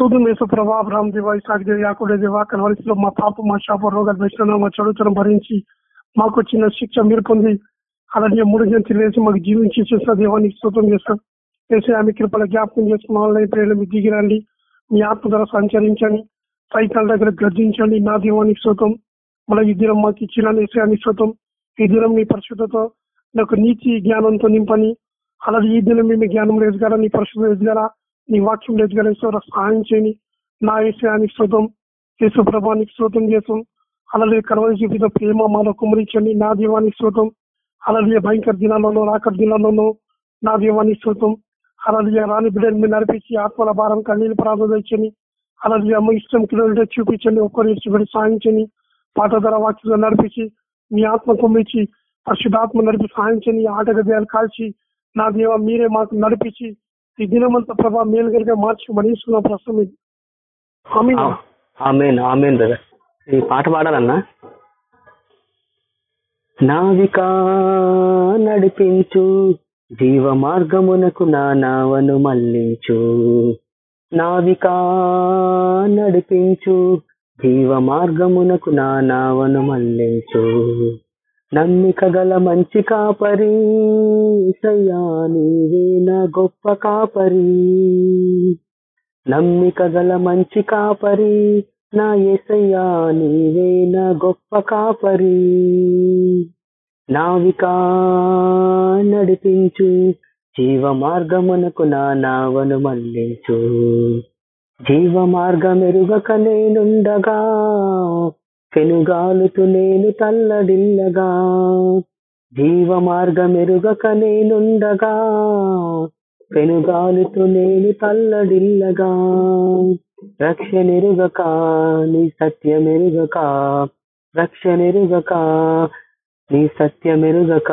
శోధం వేసు ప్రభా రామ్ దేవ ఇసాక్ దేవ యాకుడే దేవ కలవరిసిలో మా పాప మా శాప రోగాలు వేసిన మా చదువుతనం భరించి మాకు వచ్చిన శిక్ష మీరు పొంది అలాగే మూడు గంటలు వేసి మాకు జీవించి చేసిన దేవానికి స్తోత్రం చేస్తాం వేసే ఆమె కృపల జ్ఞాపకం చేసుకున్న వాళ్ళ ప్రేరణ మీకు దిగి రండి మీ ఆత్మ ద్వారా సంచరించండి సైతాల దగ్గర గర్జించండి నా దీవానికి స్తోత్రం మన ఈ దినం మాకు ఇచ్చిన విషయానికి స్తోత్రం ఈ దినం మీ పరిశుద్ధతో నాకు నీతి జ్ఞానంతో నింపని అలాగే ఈ దినం మీ జ్ఞానం లేదు నీ పరిశుద్ధం లేదు నీ వాక్యం లేదు సహాయం చేయని నా విషయానికి శుతం యేసు ప్రభానికి స్తోత్రం చేసాం. అలాగే కరవరి చూపిన ప్రేమ మాలో కుమరించండి నా దీవానికి స్తోత్రం అలాగే భయంకర దినాలలో రాకర దినాలలో నా దీవానికి స్తోత్రం అలాగే రాని బిడ్డని మీరు నడిపించి ఆత్మల భారం కన్నీళ్ళు ప్రార్థించని ఇచ్చని అలాగే అమ్మ ఇష్టం కిలోమీటర్ చూపించండి. ఒక్కరి ఇష్టపడి సాధించని పాట ధర వాక్యంలో నడిపించి మీ ఆత్మ కుమ్మించి పరిశుద్ధాత్మ నడిపి సాధించని ఆటగద్యాలు కాల్చి నా దేవ మీరే మాకు నడిపించి ఈ దినమంతా ప్రభా మేలు మేలుగలిగా మార్చి మనిస్తున్న ప్రస్తుతం ఇది. ఆమెన్. Amen brother. ఈ పాట పాడాలన్నా? నావికా నడిపించు జీవ మార్గమునకు నా నావను మళ్ళించు నావికా నడిపించు జీవ మార్గమునకు నా నావను మళ్ళించు నమ్మిక గల మంచి కాపరి సయ్యా నీవే గొప్ప కాపరి. నమ్మిక గల మంచి కాపరి నా ఏసయ్యా నీవే గొప్ప కాపరి. నావికా నడిపించు జీవ మార్గమునకు నా నావను మళ్ళించు జీవ మార్గమెరుగక నేనుండగా పెనుగాలుతు నేను తల్లడిల్లగా జీవ మార్గమెరుగక నేనుండగా పెనుగాలుతు నేను తల్లడిల్లగా రక్షణెరుగక నీ సత్యమెరుగక రక్షణెరుగక నీ సత్యమెరుగక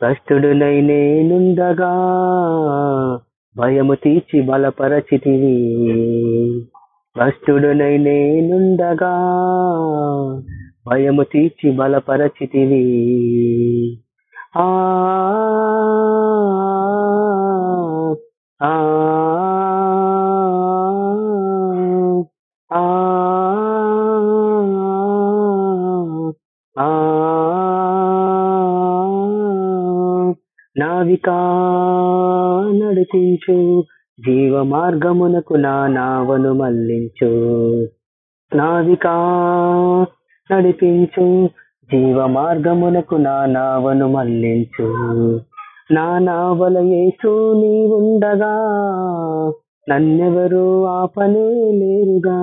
భ్రష్టుడునై నేనుండగా భయము తీర్చి బలపరచితివి. భ్రష్టుడునై నేనుండగా భయము తీర్చి బలపరచితివి ఆ ఆ ఆ ఆ నావికా నడిపించు జీవ మార్గమునకు నా నావను మళ్ళించు నావికా నడిపించు. జీవ మార్గమునకు నా నావను మళ్ళించు నా నావల యేసు నీ ఉండగా నన్నెవరు ఆపనే లేరుగా.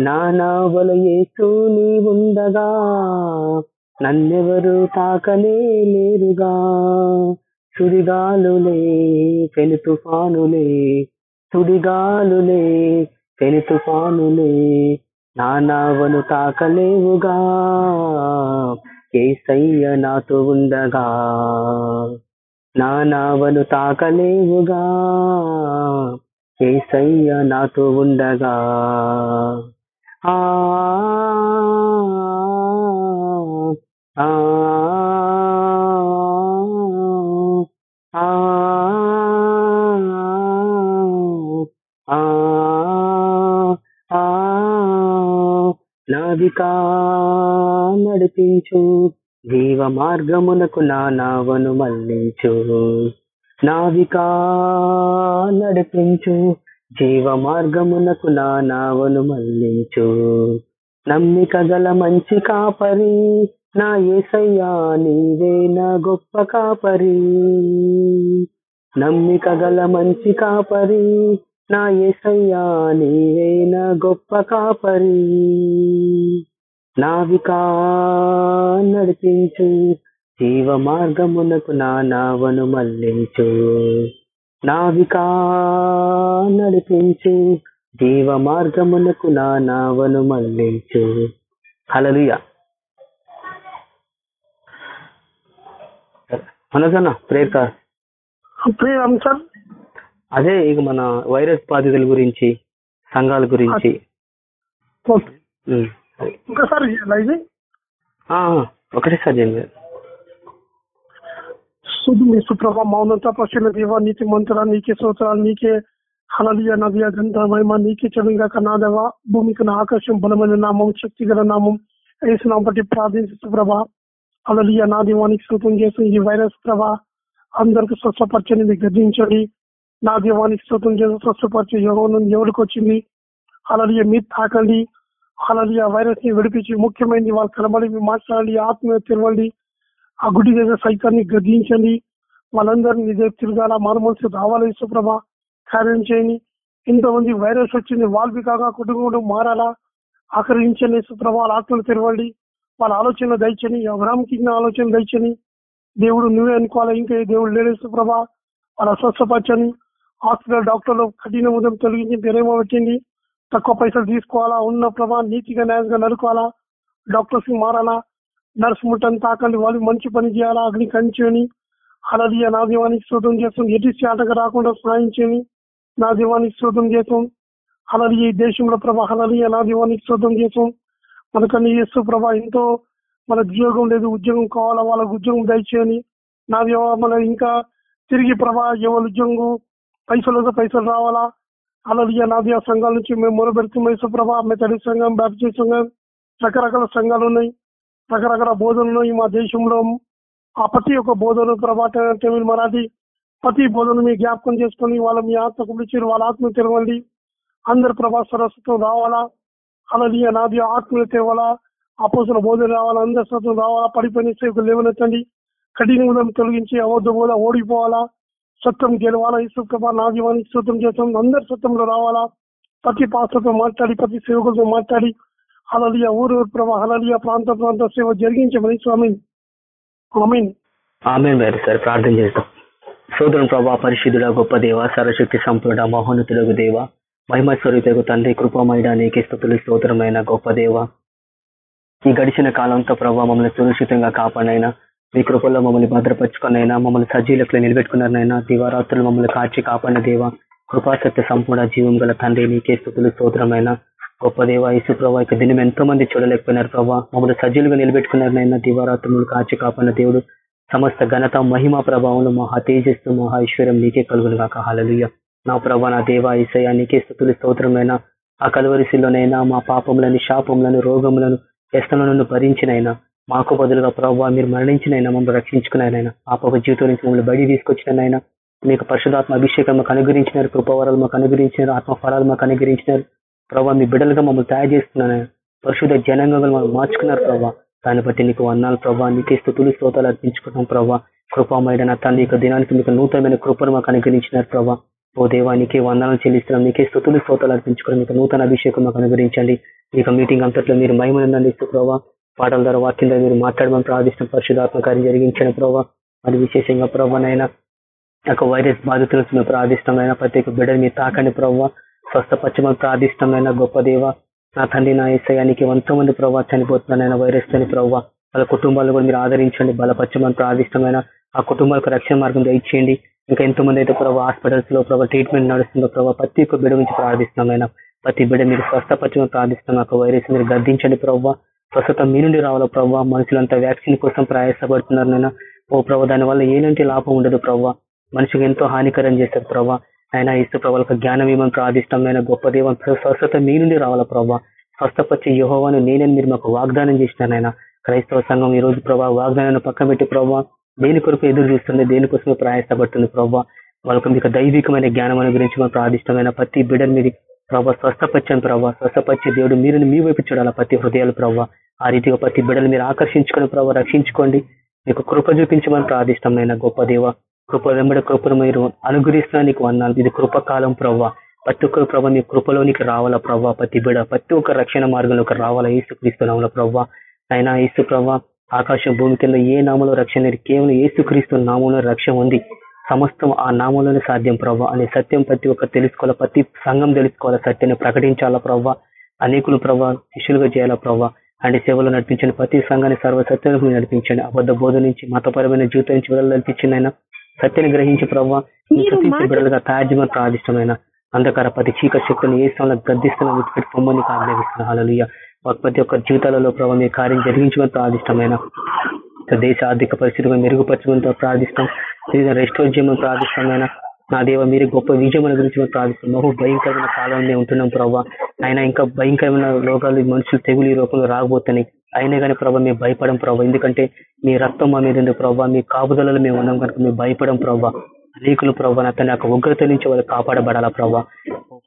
నా నావల యేసు నీ ఉండగా నన్నెవరు తాకనే లేరుగా. సుడిగాలులే పెను తుఫానులే. సుడిగాలులే పెను తుఫానులే. నానావను తాకలేవుగా కేసయ్య నాతో ఉండగా. నానావను తాకలేవుగా కేసయ్య నాతో ఉండగా. ఆ నావికా నడిపించు. జీవ మార్గమునకు నా నావను మళ్ళించు నావికా నడిపించు. జీవ మార్గమునకు నా నావను మళ్ళించు నమ్మిక గల మంచి కాపరి నా ఏసయ్యా నీవే నా గొప్ప కాపరి. నమ్మిక గల మంచి కాపరి నా ఏసయ్యా నీవే నా గొప్ప కాపరి. నావికా నడిపించు జీవ మార్గమునకు నా నావను మళ్ళించు నావికా నడిపించు జీవ మార్గమునకు నా నావను మళ్ళించు హలలుయ మనసన్న ప్రేర్ కార్ ప్రియ సార్ అదే ఇక మన వైరస్ బాధితుల గురించి సంఘాల గురించి. ఆ, ఒకటేసారి చేయండి శుద్ధ మీ సుప్రభ మౌనంతా పశువుల దేవ నీతి మంతుల నీకే స్తోత్రాలు నీకే హలలియ నదియ గంధ మహిమ నీకే చెవింగాక నాదవ భూమికి నా ఆకాశం బలమైన నామం శక్తి గల నామం. వేసినాం బట్టి ప్రార్థించు ప్రభా అలలియ నా దీవానికి స్థూతం చేసి ఈ వైరస్ ప్రభా అందరికి స్వస్థపరచని గర్జించండి నా దీవానికి స్తోత్రం చేసి స్వస్థపరిచే యోగం ఎవరికి వచ్చింది? అలలియ మీరు తాకండి. అలలియ వైరస్ని విడిపించి ముఖ్యమైనది వాళ్ళు కనబడి మాట్లాడండి ఆత్మీయ తెరవండి. ఆ గుడి దగ్గర సైతాన్ని గద్దించండి. వాళ్ళందరినీ నిజ తిరగాల మారుమనసు రావాలి సుప్రభ కార్యం చేయని ఇంతమంది వైరస్ వచ్చింది వాళ్ళవి కాగా కుటుంబం మారాలా ఆకరించండి సుప్రభ వాళ్ళ ఆత్మలు తెరవండి. వాళ్ళ ఆలోచనలు దయచని అబ్రాహ్మకి ఆలోచన దయచని దేవుడు నువ్వే అనుకోవాలి ఇంకా దేవుడు లేడు సుప్రభ వాళ్ళ స్వస్థపరచని హాస్పిటల్ డాక్టర్లు కఠిన ఉదయం తొలగించి ప్రేమ పెట్టింది తక్కువ పైసలు తీసుకోవాలా ఉన్న ప్రభా నీతిగా న్యాయంగా నడుకోవాలా డాక్టర్స్కి మారాలా నర్స్ ముట్టని తాకండి వాళ్ళు మంచి పని చేయాలా అగ్ని కంచేని అలలియ నా దీవానికి శోధం చేస్తాం ఎటు ఆటగా రాకుండా స్నాయించేని నా దీవానికి శోధం చేస్తాం అలాది ఈ దేశంలో ప్రభా అలాది నా దీవానికి శోధం చేస్తాం. మనకన్నీ చేస్తూ ప్రభా ఎంతో మన ఉద్యోగం లేదు ఉద్యోగం కావాలా వాళ్ళకు ఉద్యోగం దయచేయని నా దీవ మన ఇంకా తిరిగి ప్రభా ఎవరి ఉద్యోగం పైసలు పైసలు రావాలా? అలలియ నాదియా సంఘాల నుంచి మేము మొరబెడుతున్నాం సుప్రభ మెథడి సంఘం బ్యాప్టిస్ట్ సంఘం రకరకాల సంఘాలు ఉన్నాయి. రకరకాల బోధనలు ఉన్నాయి మా దేశంలో. ఆ ప్రతి ఒక్క బోధన ప్రభా తమిళ మరాఠీ ప్రతి బోధన మీ జ్ఞాపకం చేసుకుని వాళ్ళ మీ ఆత్మకు పిలిచి వాళ్ళ ఆత్మ తెరవండి. అందరు ప్రభా సరస్వతం రావాలా? అలాగే నాది ఆత్మీయ తేవాలా అపోసల బోధన రావాలా? అందరి సత్వం రావాలా? పడిపోయిన సేవకు లేవనెత్తండి. కఠిన తొలగించి అబద్ధ బోధ ఓడిపోవాలా? సత్యం గెలవాలా? ఈ ప్రభా నా సూత్రం చేస్తాం. అందరు సత్యంలో రావాలా? ప్రతి పాత్రతో మాట్లాడి ప్రతి సేవకులతో మాట్లాడి. అలలియ ఊరు ఊరు ప్రభా అలలియ ప్రాంత ప్రాంత సేవ జరిగించమని స్వామి. ఆమె సార్ ప్రార్థన చేస్తాం. సోదరం ప్రభా పరిశుద్ధుడ గొప్ప దేవ సరశక్తి సంపూర్ణ మహోన్నతులకు దేవ మహిమ స్వరూపకు తండ్రి కృపమైన నీకే స్థుతులు స్తోత్రమైన గొప్ప దేవ. ఈ గడిచిన కాలంతో ప్రభావ మమ్మల్ని సురక్షితంగా కాపాడైనా మీ కృపల్లో మమ్మల్ని భద్రపరచుకున్న మమ్మల్ని సజీలకులు నిలబెట్టుకున్నారనైనా దివారాత్రులు మమ్మల్ని కాచి కాపాడిన దేవ కృపాసక్తి సంపూర్ణ జీవం గల తండ్రి నీకే స్థుతులు స్తోత్రమైన గొప్ప దేవ యేసు ప్రభా ఇక దినం ఎంతో మంది చూడలేకపోయినారు ప్రభావ మమ్మల్ని సజీలుగా నిలబెట్టుకున్నారనైనా దివారాత్రులు కాచి కాపాడిన దేవుడు. సమస్త ఘనత మహిమ ప్రభావంలో మహా తేజస్సు మహా ఐశ్వర్యం నీకే కలుగును కాక హాలలుయ నా ప్రభా నా దేవ ఈసయ నీకే స్థుతులు స్తోత్రమైన ఆ కలవరిశిలోనైనా మా పాపములను శాపములను రోగములను వ్యస్తలను భరించినైనా. మాకు బదులుగా ప్రభావ మీరు మరణించిన అయినా మమ్మల్ని రక్షించుకున్నారైనా పాప జీవితం నుంచి మమ్మల్ని బడి తీసుకొచ్చినైనా మీకు పరిశుధాత్మ అభిషేకం మాకు అనుగ్రహించినారు కృపవరాలు మాకు అనుగ్రహించినారు ఆత్మఫలాలు మాకు అనుగ్రహించినారు. ప్రభావ మీ బిడ్డలుగా మమ్మల్ని తయారు చేస్తున్నాను పరిశుద్ధ జనంగా మమ్మల్ని మార్చుకున్నారు ప్రభావ దాన్ని బట్టి నీకు వందాలు ప్రభావ నీకే స్థుతులు స్తోతాలు అర్పించుకుంటాం ప్రభావ కృపామైన నా తండ్రి యొక్క దినానికి మీకు నూతనమైన కృపను మాకు అనుగ్రహించినారు ప్రభావ ఓ దేవా నీకే వందనాలు చెల్లిస్తున్నాం నీకే స్థుతులు స్తోతాలు అర్పించుకోవడం మీకు నూతన అభిషేకం మాకు అనుగ్రహించండి. ఇక మీటింగ్ అంతట్లో మీరు మహిమను అందిస్తూ ప్రభావ పాటల ద్వారా వాక్యం ద్వారా మీరు మాట్లాడమని ప్రార్థిస్తాం పరిశుధాత్మ కార్యం జరిగించిన ప్రభావ అది విశేషంగా ప్రభావనైనా ఒక వైరస్ బాధితులను మేము ప్రార్థిష్టమైన ప్రతి ఒక్క బిడ్డని మీరు తాకండి ప్రభావ స్వస్థపచ్చమని ప్రార్థిష్టమైన గొప్ప దేవ నా తండ్రి నా ఏసయానికి ఎంతో మంది ప్రభావ చనిపోతున్నాయన వైరస్ తని ప్రభావ వాళ్ళ కుటుంబాలు కూడా మీరు ఆదరించండి బలపచ్చమని ప్రార్థిష్టమైన ఆ కుటుంబాలకు రక్షణ మార్గం దయచేయండి. ఇంకా ఎంతో మంది అయితే ప్రభావ హాస్పిటల్స్లో ప్రభావ ట్రీట్మెంట్ నడుస్తుందో ప్రభావ ప్రతి ఒక్క బిడ్డ నుంచి ప్రార్థిస్తామైనా ప్రతి బిడ్డ మీరు స్వస్థపచ్చమని ప్రార్థిస్తున్నాం. ఒక వైరస్ మీరు గద్దించండి ప్రభావ ప్రస్తుతం మీ నుండి రావాలో ప్రభావ మనుషులంతా వ్యాక్సిన్ కోసం ప్రయాసపడుతున్నారు నేను ఓ ప్రభావ దాని వల్ల ఏనంటే లాభం ఉండదు ప్రభావ మనిషికి ఎంతో హానికరం చేశారు ప్రభావ ఆయన ఇసు ప్రభావ జ్ఞానం ఏమని ప్రార్థిష్టమైన గొప్ప దేవం స్వస్థత మీ నుండి రావాల ప్రభావ స్వస్థపచ్చి యుహోవాను నేనని మీరు మాకు వాగ్దానం చేసినారు ఆయన క్రైస్తవ సంఘం ఈ రోజు ప్రభావ వాగ్దానాన్ని పక్కన పెట్టి ప్రభావ దేని కొరకు ఎదురు చూస్తుంది దేనికోసమే ప్రయాసపడుతుంది ప్రభావ వాళ్ళకు మీకు దైవికమైన జ్ఞానం గురించి మనం ప్రార్థిష్టమైన ప్రతి బిడ్డను మీరు ప్రభావ స్వస్థపచ్చని ప్రభావ స్వస్థపచ్చి దేవుడు మీరు మీ వైపు చూడాలా ప్రతి హృదయాలు ప్రభావ ఆ రీతిగా ప్రతి బిడ్డలు మీరు ఆకర్షించుకొని ప్రభావ రక్షించుకోండి. మీకు కృప చూపించమని ప్రార్థిష్టమైన గొప్ప దేవ. కృప వెంబడి కృపను మీరు అనుగ్రహిస్తున్నా నీకు అన్నాను ఇది కృపకాలం ప్రభావ ప్రతి ఒక్కరు ప్రభావ మీ కృపలోనికి రావాలా ప్రవ్వ ప్రతి బిడ. ప్రతి ఒక్క రక్షణ మార్గంలోకి రావాలా ఏసు క్రీస్తునామల ప్రవ్వ అయినా ఏసు ప్రవ్వ ఆకాశం భూమి కింద ఏ నామంలో రక్షణ లేదు. కేవలం ఏసు క్రీస్తు నామంలో రక్షణ ఉంది. సమస్తం ఆ నామంలోనే సాధ్యం ప్రవ్వ అనే సత్యం ప్రతి ఒక్క తెలుసుకోవాలా? ప్రతి సంఘం తెలుసుకోవాలా సత్యాన్ని ప్రకటించాలా ప్రవ్వ? అనేకులు ప్రవ్వ శిష్యులుగా చేయాలా ప్రవ్వ? అంటే సేవలు నడిపించండి. ప్రతి సంఘాన్ని సర్వసత్యాలకు నడిపించండి. అబద్ధ బోధ నుంచి మతపరమైన జీవితం నుంచి విడుదల నడిపించండి అయినా సత్యాన్ని గ్రహించి ప్రవ్వ బిడ్డలుగా తయారు ప్రాదిష్టమైన అంధకార ప్రతి చీక శక్తులను ఏ స్థలంలో గద్దిస్తున్న పొమ్మని ఆజ్ఞాపిస్తున్న. హాలలుయ ప్రతి ఒక్క జీవితాలలో ప్రభావ మీ కార్యం జరిగించమని ప్రాదిష్టమైన దేశ ఆర్థిక పరిస్థితులను మెరుగుపరచడంతో ప్రార్థిస్తాం. వివిధ రెస్టోర్ చేయమని ప్రార్థిష్టమైన నా దేవ మీరు గొప్ప విజయముల గురించి మేము ప్రార్థిస్తాం బహు భయంకరమైన కాలంలో మేము ఉంటున్నాం ప్రభావ ఆయన ఇంకా భయంకరమైన రోగాలు మనుషులు తెగులు ఈ రూపంలో రాబోతున్నాయి అయినా కానీ ప్రభావ మేము భయపడం ప్రభావ ఎందుకంటే మీ రక్తం మా మీద ఉంది ప్రభావ మీ కాపుదలలో మేము ఉన్నాం కనుక మేము భయపడం ప్రభావ అనేకులు ప్రభావ అతని తన యొక్క ఉగ్రత నుంచి వాళ్ళు కాపాడబడాలా ప్రభావ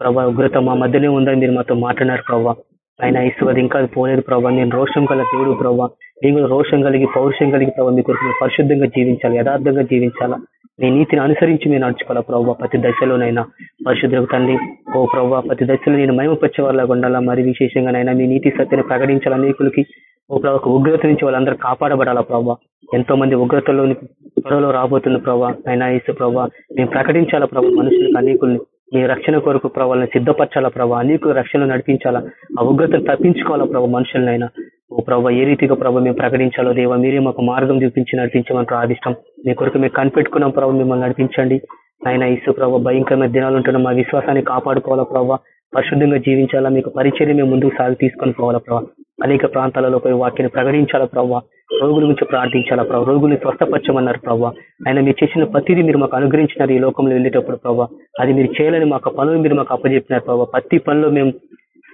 ప్రభావ ఉగ్రత మా మధ్యనే ఉందని మీరు మాతో మాట్లాడారు ప్రభావ ఆయన ఇసు అది ఇంకా పోలేదు ప్రభావ నేను రోషం గల దేవుడు ప్రభావ నేను కూడా రోషం కలిగి పౌరుషం కలిగి ప్రభావ మీ కొరకు పరిశుద్ధంగా జీవించాలి యథార్థంగా జీవించాలా? మీ నీతిని అనుసరించి మీరు నడుచుకోవాలా ప్రభావ ప్రతి దశలోనైనా? పరిశుద్ధులకు తండ్రి ఓ ప్రభావ ప్రతి దశలో నేను మహిమపరిచే ఉండాలా? మరి విశేషంగానైనా మీ నీతి సత్యని ప్రకటించాలి అనేకులకి? ఓ ప్రభావ ఉగ్రత నుంచి వాళ్ళందరూ కాపాడబడాలా ప్రభావ ఎంతో మంది ఉగ్రతలోని త్వరలో రాబోతున్న ప్రభావ అయినా ఇసు ప్రభావ మేము ప్రకటించాలా ప్రభావ మనుషులకు అనేకుల్ని మీ రక్షణ కొరకు ప్రభావాలను సిద్ధపరచాలా ప్రభావ అనేక రక్షణ నడిపించాలా? ఆ తప్పించుకోవాలా ప్రభావ మనుషులనైనా? ఓ ప్రభావ ఏ రీతిగా ప్రభావ మేము ప్రకటించాలో దేవ మీరే మాకు మార్గం చూపించి నడిపించమని ప్రార్థిష్టం. మీ కొరకు మేము కనిపెట్టుకున్నాం ప్రభావ మిమ్మల్ని నడిపించండి. ఆయన ఇసు ప్రభావ భయంకరమైన దినాలు ఉంటున్నాం మా విశ్వాసాన్ని కాపాడుకోవాలా ప్రభావ పరిశుద్ధంగా జీవించాలా? మీకు పరిచయం మేము ముందుకు సాగి తీసుకొని పోవాలా ప్రభావ అనేక ప్రాంతాలలో పోయి వాటిని ప్రకటించాలా ప్రభావ రోగుల గురించి ప్రార్థించాలా ప్రభావ రోగుల్ని స్వస్థపరచమన్నారు ప్రభావ ఆయన మీరు చేసిన ప్రతిదీ మీరు మాకు అనుగ్రహించినారు ఈ లోకంలో వెళ్ళేటప్పుడు ప్రభావ అది మీరు చేయాలని మాకు పనులు మీరు మాకు అప్పచెప్పినారు ప్రభావ ప్రతి పనిలో మేము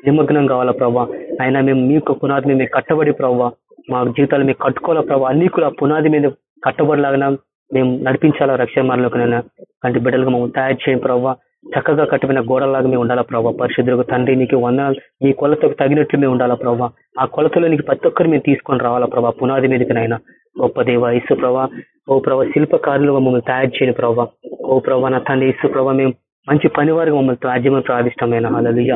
నిమగ్నం కావాలా ప్రభావ ఆయన మేము మీ యొక్క పునాది మీద మేము కట్టబడి ప్రభావ మా జీవితాలు మేము కట్టుకోవాలా ప్రభావ అన్ని కూడా పునాది మీద కట్టబడిలాగా మేము నడిపించాలా రక్షణ మార్గంలోనైనా అంటే బిడ్డలుగా మమ్మల్ని తయారు చేయం ప్రవ్వా. చక్కగా కట్టిన గోడలాగా మేము ఉండాలా ప్రభావ పరిశుద్ధులకు తండ్రి నీకు వందనాలు. మీ కొలతకు తగినట్లు మేము ఉండాలా ప్రభావ ఆ కొలతలో నీకు ప్రతి ఒక్కరు మేము తీసుకొని రావాలా ప్రభావ పునాది మీదకినైనా గొప్ప దేవ ఇసు ప్రభా ఓ ప్రభా శిల్పకారులు మమ్మల్ని తయారు చేయని ప్రభావ ఓ ప్రభా నా తండ్రి ఇసు ప్రభా మేము మంచి పని వారికి మమ్మల్ని రాజ్యమని ప్రాదిష్టమైన అలలియ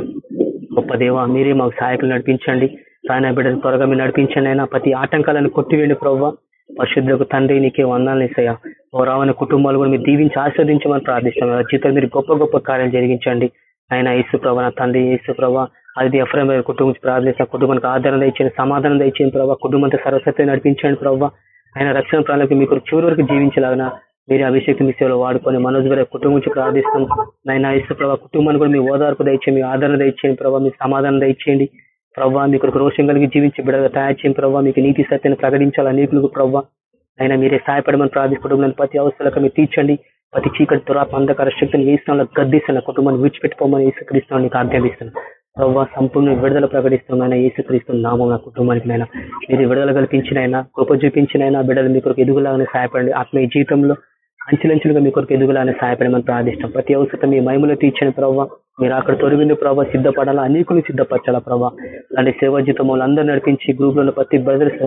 గొప్ప దేవ మీరే మాకు సహాయకులు నడిపించండి. సాయన బిడ్డను త్వరగా మీరు నడిపించండి అయినా ప్రతి ఆటంకాలను కొట్టివేయండి ప్రభావ పరిశుద్ధకు తండ్రి నీకే వందాలను ఇస్తాయా? ఓ రావణ కుటుంబాలు కూడా మీరు దీవించి ఆస్వాదించమని ప్రార్థిస్తాం జీవితంలో మీరు గొప్ప గొప్ప కార్యాలు జరిగించండి. ఆయన యేసు ప్రభా నా తండ్రి యేసు ప్రభా అది ఎఫ్రైమ్ కుటుంబం ప్రార్థిస్తాం కుటుంబానికి ఆదరణ ఇచ్చేయండి సమాధానం ఇచ్చేయండి ప్రభావ కుటుంబంతో సరస్వతి నడిపించండి ప్రభావ ఆయన రక్షణ ప్రాణాలకు మీకు చివరి వరకు జీవించలాగిన మీరు అభిషేకం మీ సేవలో వాడుకొని మనోజ్ గారి కుటుంబం నుంచి ప్రార్థిస్తాం నైనా ఇసు ప్రభావ కుటుంబాన్ని కూడా మీ ఓదార్పు దయచేయండి మీ ఆదరణ దయచేయండి ప్రభావ మీ సమాధానం దయచేయండి. ప్రభావ మీకు రోషం కలిగి జీవించి బిడగా తయారు చేయండి ప్రభావ మీకు నీతి సత్యాన్ని ప్రకటించాలి అనేకులకు ప్రభావ అయినా మీరే సహాయపడమని ప్రార్థించుకుంటున్నాను. ప్రతి అవసరాలకు మీరు తీర్చండి. ప్రతి చీకటి దురాత్మ అంధకార శక్తిని వేసినా గద్దిస్తున్న కుటుంబాన్ని విడిచిపెట్టుకోమని యేసుక్రీస్తు నీకు ఆజ్ఞాపిస్తున్నాను. ప్రవ్వా సంపూర్ణ విడుదల ప్రకటిస్తున్నాయన ఏసుక్రీస్తు నామం నా కుటుంబానికి నైనా మీరు విడుదల కల్పించినైనా కృప చూపించినైనా బిడ్డలు మీకు ఎదుగులాగానే సహాయపడండి. ఆత్మీయ జీవితంలో అంచెలంచెలుగా మీ కొరకు ఎదుగులాగానే సహాయపడమని ప్రార్థిష్టం ప్రతి అవసరం మీ మహిమలో తీర్చిన ప్రభావ మీరు అక్కడ తొలగింది ప్రభావ సిద్ధపడాలా అనేకులు సిద్ధపరచాలా ప్రభావ అలాంటి సేవా జీతం అందరూ నడిపించి గ్రూప్లో ప్రతి బ్రదర్స్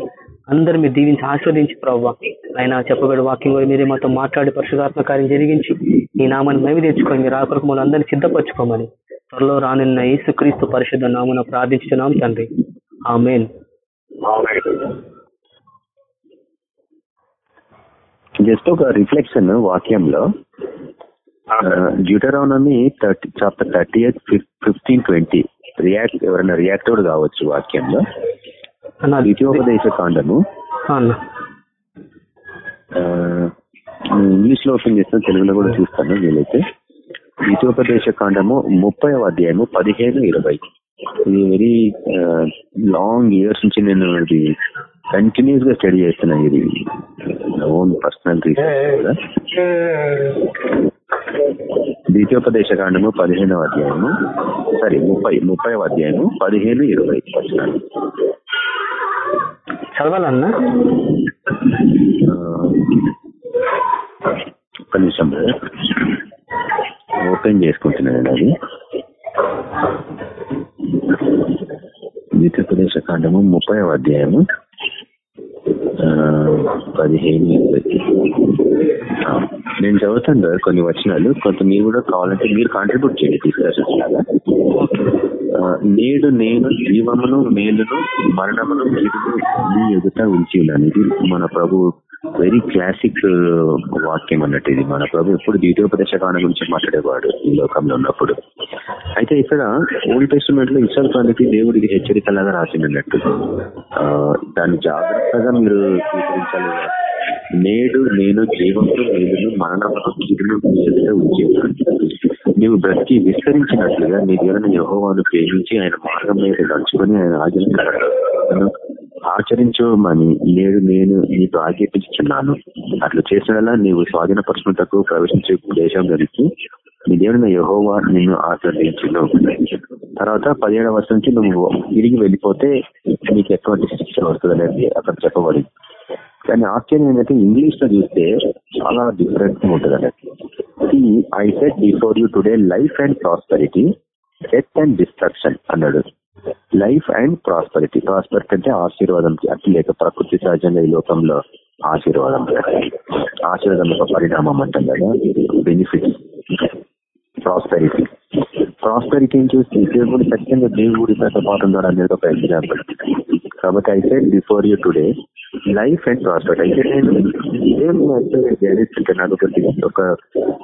అందరూ మీరు దీవించి ఆస్వాదించి ప్రభావ ఆయన చెప్పబడి వాకింగ్ కూడా మీరే మాతో మాట్లాడి పరిశుధాత్మ కార్యం జరిగించి ఈ నామాన్ని మేము తెచ్చుకొని మీరు ఆఖరికి మమ్మల్ని అందరినీ సిద్ధపరచుకోమని త్వరలో రానున్న యేసుక్రీస్తు పరిశుద్ధ నామను ప్రార్థించున్నాం తండ్రి. ఆమెన్. జస్ట్ ఒక రిఫ్లెక్షన్ వాక్యంలో Deuteronomy thirty chapter thirty eight fifteen twenty react ఎవరైనా రియాక్టెడ్ కావచ్చు వాక్యంలో. ద్వితీయోపదేశ కాండము. ఇంగ్లీష్లో ఓపెన్ చేస్తాను తెలుగులో కూడా చూస్తాను వీలైతే. ద్వితీయోపదేశ కాండము ముప్పై అధ్యాయము పదిహేను ఇరవై. ఇది వెరీ లాంగ్ ఇయర్స్ నుంచి నేను కంటిన్యూస్గా స్టడీ చేస్తున్నా ఇది ఓన్ పర్సనల్ రీసెర్చ్ ద్వితీయోపదేశ కాండము పదిహేనవ అధ్యాయము సారీ ముప్పై ముప్పై అధ్యాయము పదిహేను ఇరవై. వచనాలు చదవాలన్నా? ఆ, ఒక్క నిమిషం. ఓపెన్ చేసుకుంటున్నాను అది. ద్వితీయోపదేశ కాండము ముప్పై అధ్యాయము పదిహేను నేను చదువుతాను కదా కొన్ని వచనాలు. కొంత మీరు కూడా కావాలంటే మీరు కాంట్రిబ్యూట్ చేయండి డిస్కషన్స్ నేడు నేను జీవమును మేలును మరణమును కీడును మీ ఎదుట ఉంచి ఉన్నాను. ఇది మన ప్రభు వెరీ క్లాసిక్ వాక్యం అన్నట్టు ఇది. మన ప్రభు ఎప్పుడు ద్వితీయోపదేశ కాలం గురించి మాట్లాడేవాడు ఈ లోకంలో ఉన్నప్పుడు. అయితే ఇక్కడ ఓల్డ్ టెస్ట్మెంట్లో ఇసల్ పనికి దేవుడికి హెచ్చరికలాగా రాసిందన్నట్టు. దాన్ని జాగ్రత్తగా మీరు స్వీకరించాలి. నేడు నేను జీవంతో నేను మరణమును కీడును నీవు బ్రతికి విస్తరించినట్లుగా నీ దేవుని యహోవాను ప్రేమించి ఆయన మార్గం మీద నడుచుకొని ఆయన ఆజ్ఞలను ఆచరించమని నేడు నేను నీకు ఆజ్ఞాపించున్నాను అట్లా చేసిన నీవు స్వాధీనపరచుకుంటకు ప్రవేశించే దేశం గడిచి నీ దేవుడిన యహోవా నిన్ను ఆశ్రయించను తర్వాత పదిహేడవ వర్షం నుంచి నువ్వు తిరిగి వెళ్ళిపోతే నీకు ఎటువంటి శిక్ష వస్తుంది అక్కడ చెప్పబడింది. కానీ ఆశ్చర్యం ఏంటంటే ఇంగ్లీష్లో చూస్తే చాలా డిఫరెంట్ ఉంటుంది అన్నట్టు. I set before you today life and prosperity death and destruction అన్నాడు. లైఫ్ అండ్ ప్రాస్పరిటీ ప్రాస్పరిటీ అంటే ఆశీర్వాదం అట్లా లేక ప్రకృతి సహజంగా ఈ లోకంలో ఆశీర్వాదం. ఆశీర్వాదం యొక్క పరిణామం అంటాం కదా బెనిఫిట్ ప్రాస్పెరిటీ ప్రాస్పెరిటీ చూసి దేవుడు సత్యంగా దేవుడి పాటున్నాడు అనేది ఒక ఎగ్జాంపుల్ కాబట్టి అయితే before you today life and prosperity అయితే నేను ధ్యానిస్తుంటే నాకు ఒక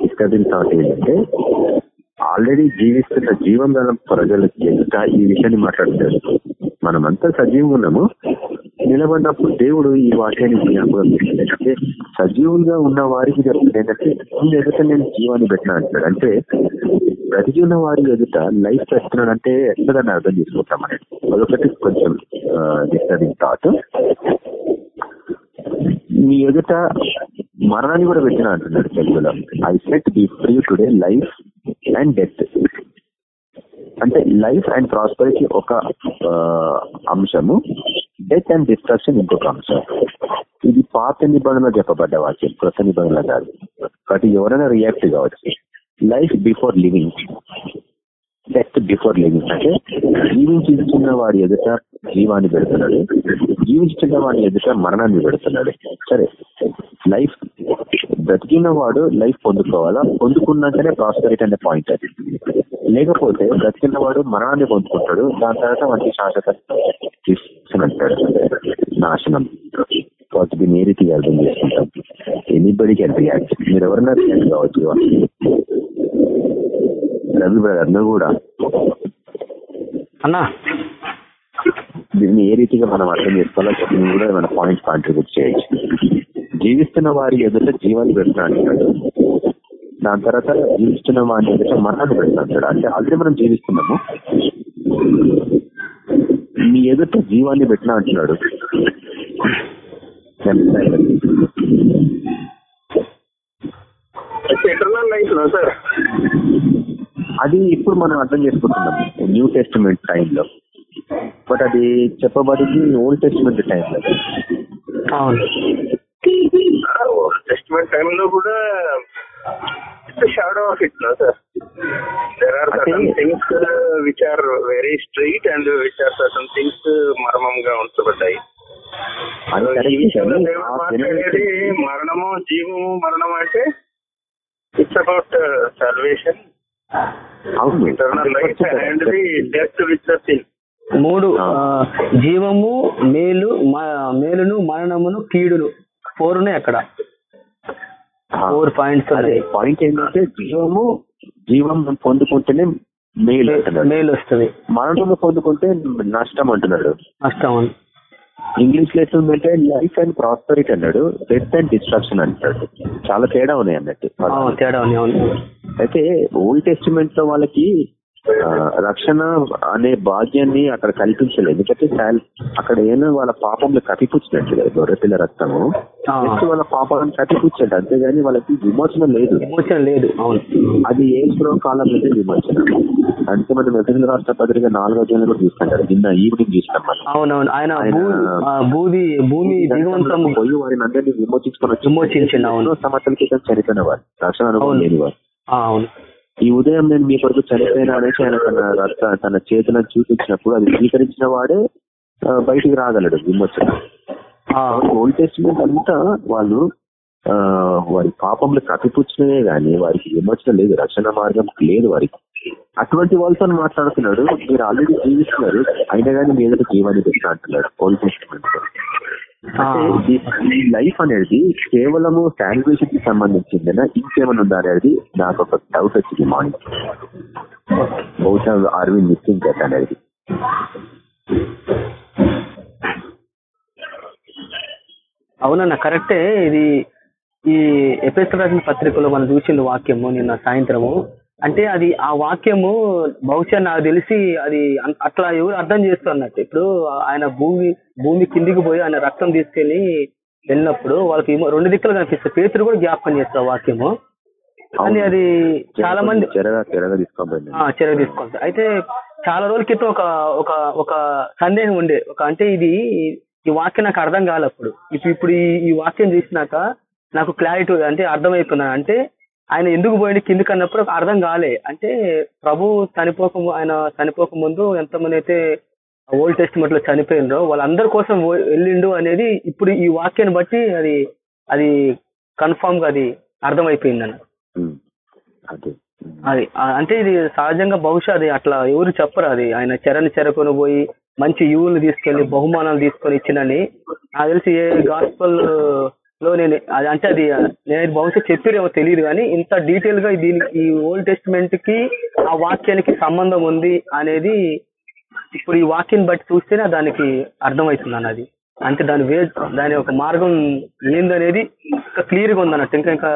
డిస్కబింగ్ థాట్ ఏంటంటే ఆల్రెడీ జీవిస్తున్న జీవం గల ప్రజలకు ఎంత ఈ విషయాన్ని మాట్లాడుతారు మనమంతా సజీవం ఉన్నాము నిలబడినప్పుడు దేవుడు ఈ వాక్యాన్ని జ్ఞాపకం అంటే సజీవులుగా ఉన్న వారికి చెప్తుంది ఏంటంటే ఎదుట నేను జీవాన్ని పెట్టినా అంటాడు. అంటే ప్రతి ఉన్న వారి ఎదుట లైఫ్ పెడుతున్నాడు అంటే ఎట్లదని అర్థం చేసుకుంటాం అనేది. అదొకటి కొంచెం డిస్టర్బింగ్ థాట్ మీ ఎదుట మరణాన్ని కూడా పెట్టిన అంటున్నాడు తెలుగులో I set before today life and death అంటే లైఫ్ అండ్ ప్రాస్పరిటీ ఒక అంశము. డెత్ అండ్ డిస్ట్రక్షన్ ఇంకొక అంశం ఇది పాత నిబంధనలో చెప్పబడ్డ వాక్యం కొత్త నిబంధనలు కాదు. కాబట్టి ఎవరైనా రియాక్ట్ కావచ్చు. Life before living death before living అంటే జీవించుతున్న వాడి ఎదుట జీవాన్ని పెడుతున్నాడు. జీవించుతున్న వాడి ఎదుట మరణాన్ని పెడుతున్నాడు. సరే. లైఫ్ బ్రతికిన వాడు లైఫ్ పొందుకోవాలా? పొందుకున్నాకనే ప్రాస్పరిటీ అనే పాయింట్ అది. లేకపోతే బ్రతికిన వాడు మరణాన్ని పొందుకుంటాడు. దాని తర్వాత మనకి శాశ్వత అంటాడు నాశనం. కాబట్టి దీన్ని ఏ రీతిగా అర్థం చేసుకుంటాం ఎనీబడికి రియాక్ట్ మీరు ఎవరన్నా రియాక్ట్ కావచ్చు. రవి బ్రదర్ నువ్వు కూడా. అన్నా. దీన్ని ఏ రీతిగా మనం అర్థం చేసుకోవాలో నువ్వు కూడా మన పాయింట్స్ కాంట్రిబ్యూట్ చేయొచ్చు. జీవిస్తున్న వారి ఎదుట జీవాన్ని పెడతా అంటాడు దాని తర్వాత జీవిస్తున్న వారి ఎదుట మరణాన్ని పెడతా అంటాడు అంటే ఆల్రెడీ మనం జీవిస్తున్నాము. మీ ఎదుట జీవాన్ని పెట్టినా అంటున్నాడు. సార్ అది ఇప్పుడు మనం అర్థం చేసుకుంటున్నాం. న్యూ టెస్టిమెంట్ టైంలో బట్ అది చెప్పబడింది ఓల్డ్ టెస్టిమెంట్ టైంలో అవును. టెస్టిమెంట్ టైంలో కూడా it's shadow of it sir there are certain things which are very straight and which are certain things మర్మంగా ఉంచబడ్డాయి. మాట్లాడేది మరణము జీవము మరణం అంటే ఇట్స్ అబౌట్ సర్వేషన్ అవును. మూడు జీవము మేలు మ- మేలును మరణమును కీడును. ఫోర్ ఉన్నాయి అక్కడ ఫోర్ పాయింట్స్ అదే పాయింట్ ఏంటంటే జీవము జీవం పొందుకుంటేనే మేలు మేలు వస్తుంది. మరణము పొందుకుంటే నష్టం అంటున్నాడు. నష్టం అని ఇంగ్లీష్లో ఎట్లుందంటే లైఫ్ అండ్ ప్రాస్పరిటీ అన్నాడు. డెత్ అండ్ డిస్ట్రక్షన్ అంటాడు. చాలా తేడా ఉన్నాయి అన్నట్టు. తేడా అవును. అయితే ఓల్డ్ టెస్టిమెంట్లో వాళ్ళకి రక్షణ అనే భాగ్యాన్ని అక్కడ కల్పించలేదు. ఎందుకంటే అక్కడ ఏమో వాళ్ళ పాపంలో కప్పిపుచ్చినట్టు కదా గొర్రెపిల్ల రక్తము. వాళ్ళ పాపాలను కప్పిపుచ్చాడు అంతేగాని వాళ్ళకి విమోచన లేదు. విమోచన లేదు. అవును. అది ఏ శ్రో కాలంలోనే విమోచన. అందుకే మనం ఎదురు రాష్ట్ర పత్రిక నాలుగో జనం కూడా చూస్తాం కదా నిన్న ఈవినింగ్ చూస్తాం మనం. అవునవును. ఆయన భూమి పోయి వారిని అందరినీ విమోచించుకొని వచ్చి విమోచించిండు, అవును. ఎన్నో సంవత్సరాల క్రితం చనిపోయిన వారు. రక్షణ అనుభవం. లేని వారు అవును. ఈ ఉదయం నేను మీ కొరకు చనిపోయినా అనేసి ఆయన తన తన చేతులను చూపించినప్పుడు అది స్వీకరించిన వాడే బయటికి రాగలడు విమోచన. ఓల్డ్ టెస్టిమెంట్ అంతా వాళ్ళు ఆ వారి పాపంలో కప్పిపుచ్చినవే గాని వారికి విమోచన లేదు రక్షణ మార్గం లేదు వారికి. అటువంటి వాళ్ళతో మాట్లాడుతున్నాడు. మీరు ఆల్రెడీ జీవిస్తున్నారు. అయినా కానీ మీ ఎదుట జీవాన్ని పెట్టిన అంటున్నాడు ఓల్డ్ టెస్టిమెంట్. ఈ లైఫ్ అనేది కేవలము శానిటేషన్కి సంబంధించిందేనా? ఇంకేమైనా ఉందా అనేది నాకు ఒక డౌట్ వచ్చింది మార్నింగ్. బహుశా అరవింద్ మిస్సింగ్ చేత అనేది. అవునన్న కరెక్టే. ఇది ఈ రాసిన పత్రికలో మనం చూసిన వాక్యము నిన్న సాయంత్రము. అంటే అది ఆ వాక్యము బహుశా నాకు తెలిసి అది అట్లా ఎవరు అర్థం చేస్తున్నట్టు. ఇప్పుడు ఆయన భూమి భూమి కిందికి పోయి ఆయన రక్తం తీసుకెళ్ళి వెళ్ళినప్పుడు వాళ్ళకి రెండు దిక్కులు కనిపిస్తాయి. పేతురు కూడా జ్ఞాపకం చేస్తారు వాక్యము. కానీ అది చాలా మంది చెరగా తీసుకుంటారు అయితే చాలా రోజుల క్రితం ఒక ఒక ఒక సందేహం ఉండే. ఒక అంటే ఇది ఈ వాక్యం నాకు అర్థం కాలే అప్పుడు ఇప్పుడు ఇప్పుడు ఈ ఈ వాక్యం చూసినాక నాకు క్లారిటీ అంటే అర్థమైపోయినా అంటే ఆయన ఎందుకు పోయింది కిందికి అన్నప్పుడు అర్థం కాలే. అంటే ప్రభు చనిపోక ఆయన చనిపోక ముందు ఎంతమంది అయితే ఓల్డ్ టెస్ట్మెంట్లో చనిపోయిండ్రో వాళ్ళందరి కోసం వెళ్ళిండు అనేది ఇప్పుడు ఈ వాక్యాన్ని బట్టి అది అది కన్ఫామ్గా అది అర్థమైపోయింది అన్న. అదే. అంటే ఇది సహజంగా బహుశా అది అట్లా ఎవరు చెప్పరు అది. ఆయన చెరని చెరకొని పోయి మంచి యువులు తీసుకెళ్ళి బహుమానాలు తీసుకొని ఇచ్చినని. నాకు తెలిసి ఏ గాస్పల్ లో నేను అది అంటే అది నేను బహుశా చెప్పిరేమో తెలియదు కానీ ఇంత డీటెయిల్గా దీనికి ఈ ఓల్డ్ టెస్ట్మెంట్కి ఆ వాక్యానికి సంబంధం ఉంది అనేది ఇప్పుడు ఈ వాక్యం బట్టి చూస్తేనే దానికి అర్థమవుతుంది అన్నది అంటే దాని వే దాని ఒక మార్గం ఏందనేది ఇంకా క్లియర్గా ఉంది అన్నట్టు ఇంకా ఇంకా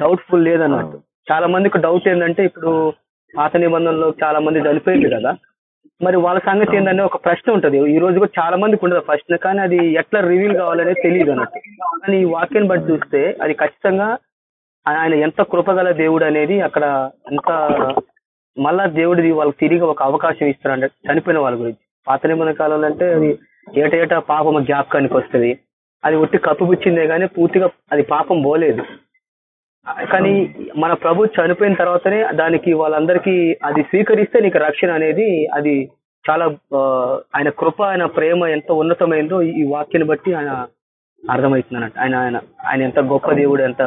డౌట్ఫుల్ లేదన్నట్టు. చాలా మందికి డౌట్ ఏంటంటే ఇప్పుడు పాత నిబంధనలో చాలా మంది చనిపోయింది కదా. మరి వాళ్ళ సంగతి ఏంటంటే ఒక ప్రశ్న ఉంటది. ఈ రోజు కూడా చాలా మందికి ఉండదు ఆ ప్రశ్న కానీ అది ఎట్లా రివీల్ కావాలనేది తెలియదు అన్నట్టు. కానీ ఈ వాక్యాన్ని బట్టి చూస్తే అది ఖచ్చితంగా ఆయన ఎంత కృపగల దేవుడు అనేది అక్కడ ఎంత మళ్ళా దేవుడిది వాళ్ళకి తిరిగి ఒక అవకాశం ఇస్తారంట చనిపోయిన వాళ్ళ గురించి. పాత నిబంధన కాలంలో అంటే అది ఏట ఏటా పాపం జ్ఞాపకానికి వస్తది. అది ఒట్టి కప్పుపుచ్చిందే కానీ పూర్తిగా అది పాపం పోలేదు. కానీ మన ప్రభు చనిపోయిన తర్వాతనే దానికి వాళ్ళందరికీ అది స్వీకరిస్తే నీకు రక్షణ అనేది అది చాలా ఆయన కృప ఆయన ప్రేమ ఎంత ఉన్నతమైందో ఈ- ఈ వాక్యాన్ని బట్టి ఆయన అర్థమవుతుంది అన్నట్టు ఆయన ఆయన ఆయన ఎంత గొప్ప దేవుడు ఎంత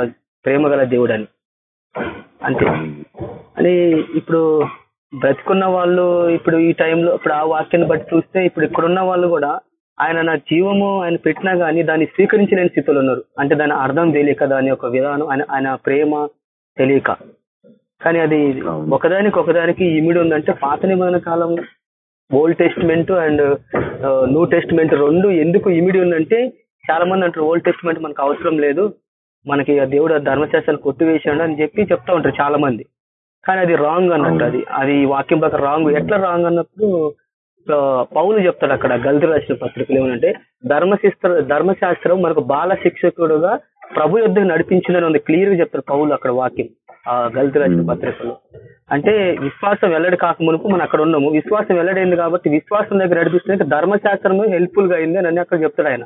ప్రేమ గల దేవుడు అని. అంతే. అని ఇప్పుడు బ్రతికున్న వాళ్ళు ఇప్పుడు ఈ టైంలో ఇప్పుడు ఆ వాక్యాన్ని బట్టి చూస్తే ఇప్పుడు ఇక్కడున్న వాళ్ళు కూడా ఆయన నా జీవము ఆయన పెట్టినా గానీ దాన్ని స్వీకరించలేని స్థితిలో ఉన్నారు. అంటే దాని అర్థం తెలియక దాని యొక్క విధానం ఆయన ఆయన ప్రేమ తెలియక. కానీ అది. ఒకదానికి ఒకదానికి ఇమిడి ఉందంటే పాత నిబంధన కాలం old testament and new testament రెండు ఎందుకు ఇమిడి ఉందంటే చాలా మంది అంటారు ఓల్డ్ టెస్ట్మెంట్ మనకు అవసరం లేదు. మనకి ఆ దేవుడు ధర్మశాస్త్రాలు కొట్టివేసాడు అని చెప్పి చెప్తా ఉంటారు చాలా మంది కానీ అది రాంగ్ అన్నట్టు అది అది వాక్యం ప్రకారం రాంగ్. ఎట్లా రాంగ్ అన్నప్పుడు పౌలు చెప్తాడు అక్కడ గల్తీ రాసిన పత్రికలు ఏమనంటే ధర్మశాస్త్ర ధర్మశాస్త్రం మనకు బాల శిక్షకుడుగా ప్రభు యుద్ధం నడిపించిందని ఉంది. క్లియర్గా చెప్తారు పౌలు అక్కడ వాక్యం ఆ గల్తీ రాసిన పత్రికలో. అంటే విశ్వాసం వెల్లడి కాక మునుపు మనం అక్కడ ఉన్నాము. విశ్వాసం వెల్లడైంది కాబట్టి విశ్వాసం దగ్గర నడిపిస్తే ధర్మశాస్త్రం హెల్ప్ఫుల్గా అయింది అని అక్కడ చెప్తాడు ఆయన.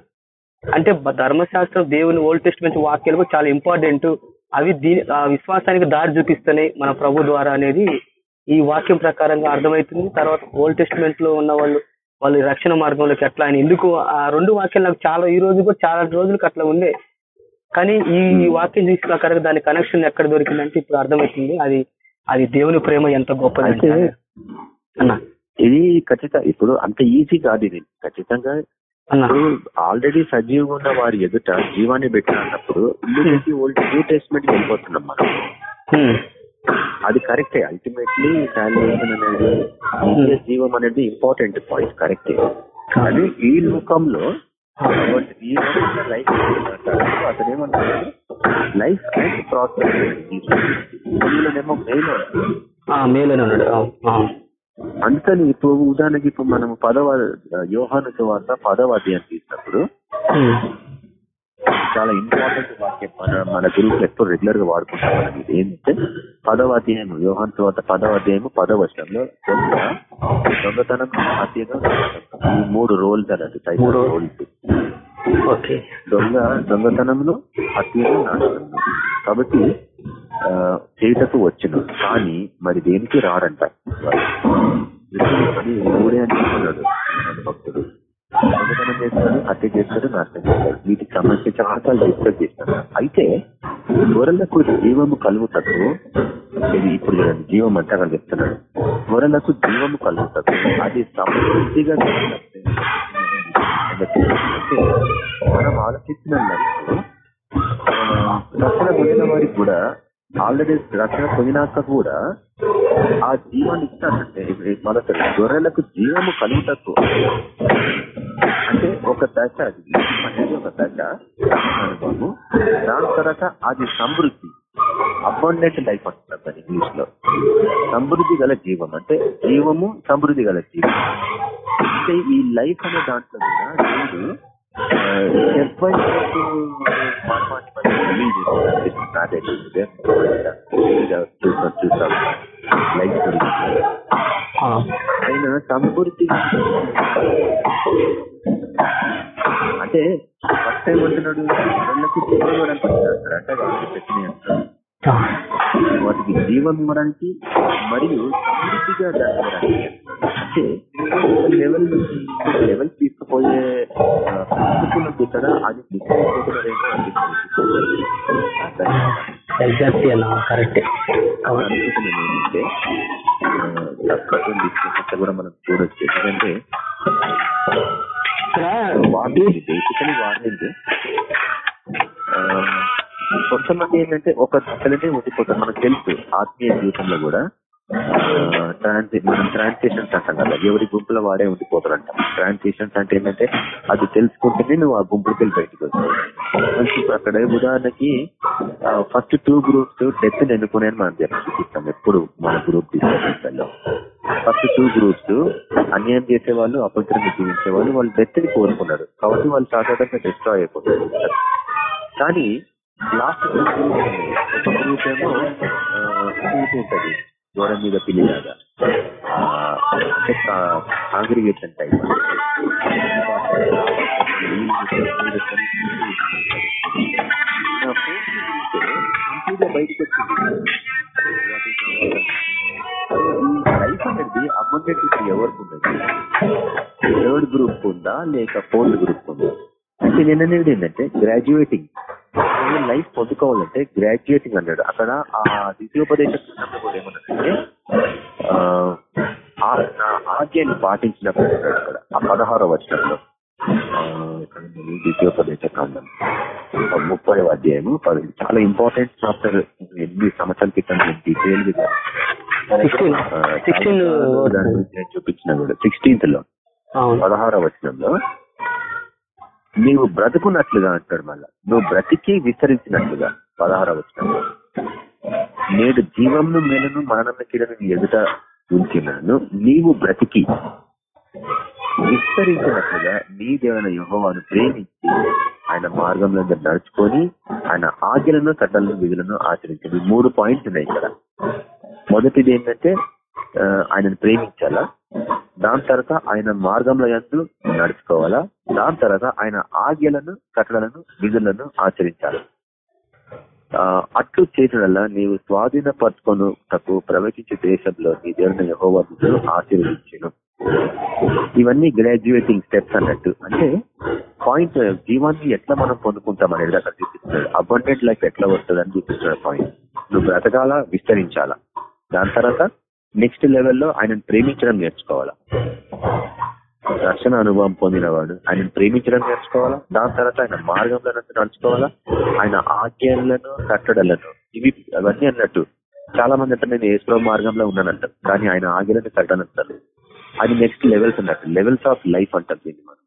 అంటే ధర్మశాస్త్రం దేవుని ఓల్డ్ టెస్ట్మెంట్ వాక్యాలు కూడా చాలా ఇంపార్టెంట్. అవి దీని ఆ విశ్వాసానికి దారి చూపిస్తున్నాయి మన ప్రభు ద్వారా అనేది ఈ వాక్యం ప్రకారంగా అర్థమవుతుంది. తర్వాత ఓల్డ్ టెస్ట్మెంట్లో ఉన్న వాళ్ళు వాళ్ళ రక్షణ మార్గంలోకి ఎట్లా అని. ఎందుకు? ఆ రెండు వాక్యాలు నాకు చాలా ఈ రోజు కూడా చాలా రోజులకు అట్లా ఉండే. కానీ ఈ వాక్యం చూసిన ప్రకారంగా దాని కనెక్షన్ ఎక్కడ దొరికిందంటే ఇప్పుడు అర్థమవుతుంది. అది అది దేవుని ప్రేమ ఎంత గొప్పదంటే. అయితే అన్న. ఇది ఖచ్చితంగా ఇప్పుడు అంత ఈజీ కాదు ఇది. ఖచ్చితంగా ఆల్రెడీ సజీవంగా ఉన్న వారి ఎదుట జీవాన్ని పెట్టినప్పుడు న్యూ టెస్ట్మెంట్ వెళ్ళిపోతున్నాం మనం. అది కరెక్టే అల్టిమేట్లీ సాల్వేషన్ అనేది జీవం అనేది ఇంపార్టెంట్ పాయింట్ కరెక్టే కానీ ఈ లోకంలో ఈ లోకంలో లైఫ్ అతను ఏమంటాడు? లైఫ్ అండ్ ప్రాసెస్ మేలేనే ఉన్నాడు. ఆ, ఆ. అందుకని ఇప్పుడు ఉదాహరణకి ఇప్పుడు మనం పదవ యోహాను సువార్త పదవ అధ్యాయం తీసినప్పుడు. చాలా ఇంపార్టెంట్ వాక్యం. మన మన గురువులు ఎప్పుడు రెగ్యులర్గా వాడుకుంటాం మనం ఇది ఏంటంటే పదవ అధ్యాయం యోహాన్ తర్వాత పదవ అధ్యాయము పదవ వర్షంలో దొంగతనం హత్యగా ఈ మూడు రోల్స్ అన్నది టైప్ మూడు. Roles okay. దొంగ దొంగతనంలో హత్యలో నాశనంలో కాబట్టి చేతకు వచ్చిన. కానీ మరి దేనికి రారంట? మూడే అని భక్తుడు. దొంగతనం చేస్తాడు హత్య చేస్తాడు నాశనం చేస్తాడు. వీటికి సంబంధించిన చాలా డిస్కస్ చేస్తాడు అయితే గొర్రెలకు జీవము కలుగుటకు ఇది ఇప్పుడు చూడండి జీవం అంటే అక్కడ చెప్తున్నాడు. గొర్రెలకు జీవము కలుగుటకు అది సమృద్ధిగా మనం ఆలోచించిన రక్షణ పొందిన వారికి కూడా ఆల్రెడీ రక్షణ పొందినాక కూడా ఆ జీవాన్ని ఇస్తానంటే మొదట గొర్రెలకు జీవము కలుగుటకు. అంటే ఒక దశ అది. అనేది ఒక దశ అనుభవము దాని తర్వాత అది సమృద్ధి. అబండెంట్ లైఫ్ అంటున్నారు దాని ఇంగ్లీష్లో సమృద్ధి గల జీవం. అంటే జీవము సమృద్ధి గల జీవం. అంటే ఈ లైఫ్ అనే దాంట్లో కూడా దేవుడు స్టెప్ బై చూసాం చూసాం లైఫ్ గురించి ఆయన సమృద్ధి అంటే ఫస్ట్ టైం అంటున్నాడు వాళ్ళకి జీవం ఇవ్వడానికి అంటే వాళ్ళకి పెట్టిన వాటికి జీవం ఇవ్వడానికి మరియు సమృద్ధిగా ఇవ్వడానికి అంటే లెవెల్ నుంచి లెవెల్ తీసుకుపోయే ఉంది కదా అది అనిపిస్తుంది. ఎగ్జాక్ట్లీ కరెక్టే ఏంటంటే తీసుకున్నట్టు కూడా మనం చూడొచ్చు ఎందుకంటే ఇక్కడ వార్నింగ్ బేసికలీ వార్నింగ్ కొంతమంది ఏంటంటే ఒక దశలనే ఉండిపోతారు మనకు తెలుసు ఆత్మీయ జీవితంలో కూడా. మనం ట్రాన్సిషన్స్ అంటాం కదా ఎవరి గుంపులో వాడే ఉండిపోతారంట ట్రాన్సిషన్స్ అంటే ఏంటంటే అది తెలుసుకుంటేనే నువ్వు ఆ గుంపులకి వెళ్ళి బయటకు వస్తావు. అక్కడ ఉదాహరణకి ఫస్ట్ టూ గ్రూప్స్ డెత్ ఎన్నుకునే మనం చూపిస్తాం. ఎప్పుడు మన గ్రూప్ తీసుకుంటాం ఫస్ట్ టూ గ్రూప్స్ అన్యాయం చేసే వాళ్ళు అపవిత్రంగా జీవించే వాళ్ళు వాళ్ళు డెత్ని కోరుకున్నారు. కాబట్టి వాళ్ళు సాధారణంగా డిస్ట్రాయ్ అయిపోతారు. కానీ లాస్ట్ గ్రూప్ గ్రూప్ ఏమో ఉంటుంది ఉంటది. గోడ మీద పిల్లిలాగా. కాంగ్రిగేషన్ టైప్ బయటకు వచ్చింది లైఫ్ అనేది అమ్మన్నట్టు ఇప్పుడు ఎవరికి ఉండదు థర్డ్ గ్రూప్ ఉందా లేక ఫోర్త్ గ్రూప్ ఉందా? అంటే నేను అనేది ఏంటంటే గ్రాడ్యుయేటింగ్ లైఫ్ పొందుకోవాలంటే గ్రాడ్యుయేటింగ్ అన్నాడు. అక్కడ ఆ ద్వితీయోపదేశ కూడా ఏమన్నాడంటే ఆ, ఆ- నా ఆజ్ఞని పాటించినప్పుడు అక్కడ ఆ పదహారో వచనంలో. ఉంది ద్వితీయోపదేశ కాండం. ముప్పై అధ్యాయము పది- చాలా ఇంపార్టెంట్ చాప్టర్. ఎనిమిది సంవత్సరాల క్రితం డీటెయిల్గా చూపించిన కూడా. సిక్స్టీన్త్లో అవును. పదహారవ వచనంలో నీవు బ్రతుకున్నట్లుగా అంటాడు మళ్ళా. నువ్వు బ్రతికి విస్తరించినట్లుగా పదహారవ నేడు జీవంను మేలను మరణం కీడను ఎదుట ఉంచినాను. నీవు బ్రతికి విస్తరించినట్లుగా నీ దేవుని యుహోవాను ప్రేమించి ఆయన మార్గంలో నడుచుకొని ఆయన ఆజ్ఞలను చట్టాలను విధులను ఆచరించండి. మూడు పాయింట్స్ ఉన్నాయి ఇక్కడ. మొదటిది ఏంటంటే ఆయనను ప్రేమించాలా? దాని తర్వాత ఆయన మార్గంలో ఎందు నడుచుకోవాలా? దాని తర్వాత ఆయన ఆజ్ఞలను కట్టడలను విధులను ఆచరించాలి. అట్లు చేసిన నీవు స్వాధీనపరచుకొను తప్పు ప్రవచించే దేశంలో నీ దేవుని యహోవర్ ఆశీర్వదించను. ఇవన్నీ గ్రాడ్యుయేటింగ్ స్టెప్స్ అన్నట్టు. అంటే పాయింట్ జీవాన్ని ఎట్లా మనం పొందుకుంటాం అనేది అక్కడ చూపిస్తున్నాడు. అబండెంట్ లైఫ్ ఎట్లా వస్తుంది అని చూపిస్తున్నాడు పాయింట్ నువ్వు బ్రతకాలా? విస్తరించాలా? దాని తర్వాత నెక్స్ట్ లెవెల్లో ఆయనను ప్రేమించడం నేర్చుకోవాలా? రక్షణ అనుభవం పొందినవాడు ఆయనను ప్రేమించడం నేర్చుకోవాలా? దాని తర్వాత ఆయన మార్గంలో నడుచుకోవాలా? ఆయన ఆజ్ఞలను కట్టడలను ఇవి అవన్నీ అన్నట్టు చాలా మంది అంటే నేను ఏసులో మార్గంలో ఉన్నానంట కానీ ఆయన ఆజ్ఞలను కట్టడంటారు అది నెక్స్ట్ లెవెల్స్ అన్నట్టు లెవెల్స్ ఆఫ్ లైఫ్ అంటారు దీన్ని మనం.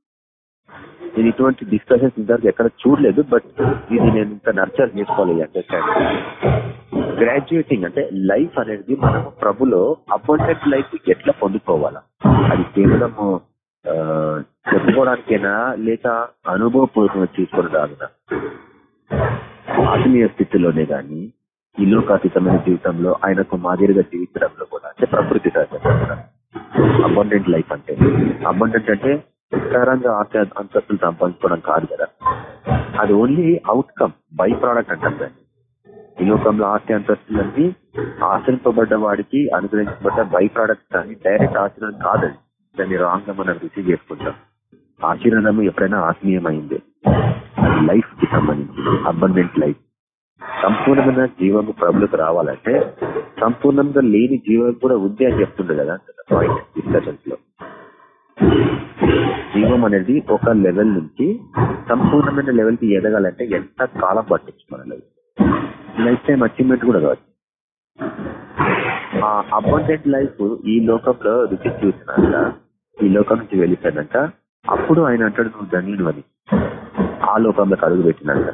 నేను ఇటువంటి డిస్కషన్స్ ఇంతవరకు ఎక్కడ చూడలేదు బట్ ఇది నేను ఇంకా నర్చర్ చేసుకోవాలి అండర్స్టాండ్ గ్రాడ్యుయేటింగ్ అంటే లైఫ్ అనేది మనం ప్రభులో అపాయింటెడ్ లైఫ్ ఎట్లా పొందుకోవాలా? అది కేవలము చెప్పుకోవడానికైనా లేక అనుభవపూర్వకంగా చూసుకొని ఆత్మీయ స్థితిలోనే గాని ఈ లోకాతీతమైన జీవితంలో ఆయనకు మాదిరిగా జీవించడంలో కూడా అంటే ప్రకృతి సహజంగా అబండెంట్ లైఫ్ అంటే అబండెంట్ అంటే నిస్సారంగా ఆశ అంతస్తులు సంపాదించుకోవడం కాదు కదా. అది ఓన్లీ అవుట్కమ్ బై ప్రోడక్ట్ అంటాం దాన్ని ఈ లోకంలో ఆస్తి అంతస్తులన్నీ ఆశ్రయింపబడ్డ వాడికి అనుగ్రహించబడ్డ బై ప్రోడక్ట్ కానీ డైరెక్ట్ ఆశీర్వాదం కాదు దాన్ని రాంగ్గా మనం రిసీవ్ చేసుకుంటాం. ఆశీర్వాదం ఎప్పుడైనా ఆత్మీయమైంది. అది లైఫ్కి సంబంధించింది. అబండెంట్ లైఫ్ సంపూర్ణమైన జీవము ప్రభులకు రావాలంటే సంపూర్ణంగా లేని జీవం కూడా ఉంది అని చెప్తుండే కదా పాయింట్ డిస్కషన్స్లో. జీవం అనేది ఒక లెవెల్ నుంచి సంపూర్ణమైన లెవెల్కి ఎదగాలంటే ఎంత కాలం పట్టచ్చు మన లైఫ్ టైం అచీవ్మెంట్ కూడా కావచ్చు. ఆ అబండెంట్ లైఫ్ ఈ లోకంలో రుచి చూసినాక ఈ లోకం నుంచి వెళ్ళిపోయినాక అప్పుడు ఆయన అంటాడు నువ్వు ధన్యుడు అని ఆ లోకంలోకి అడుగు పెట్టినాక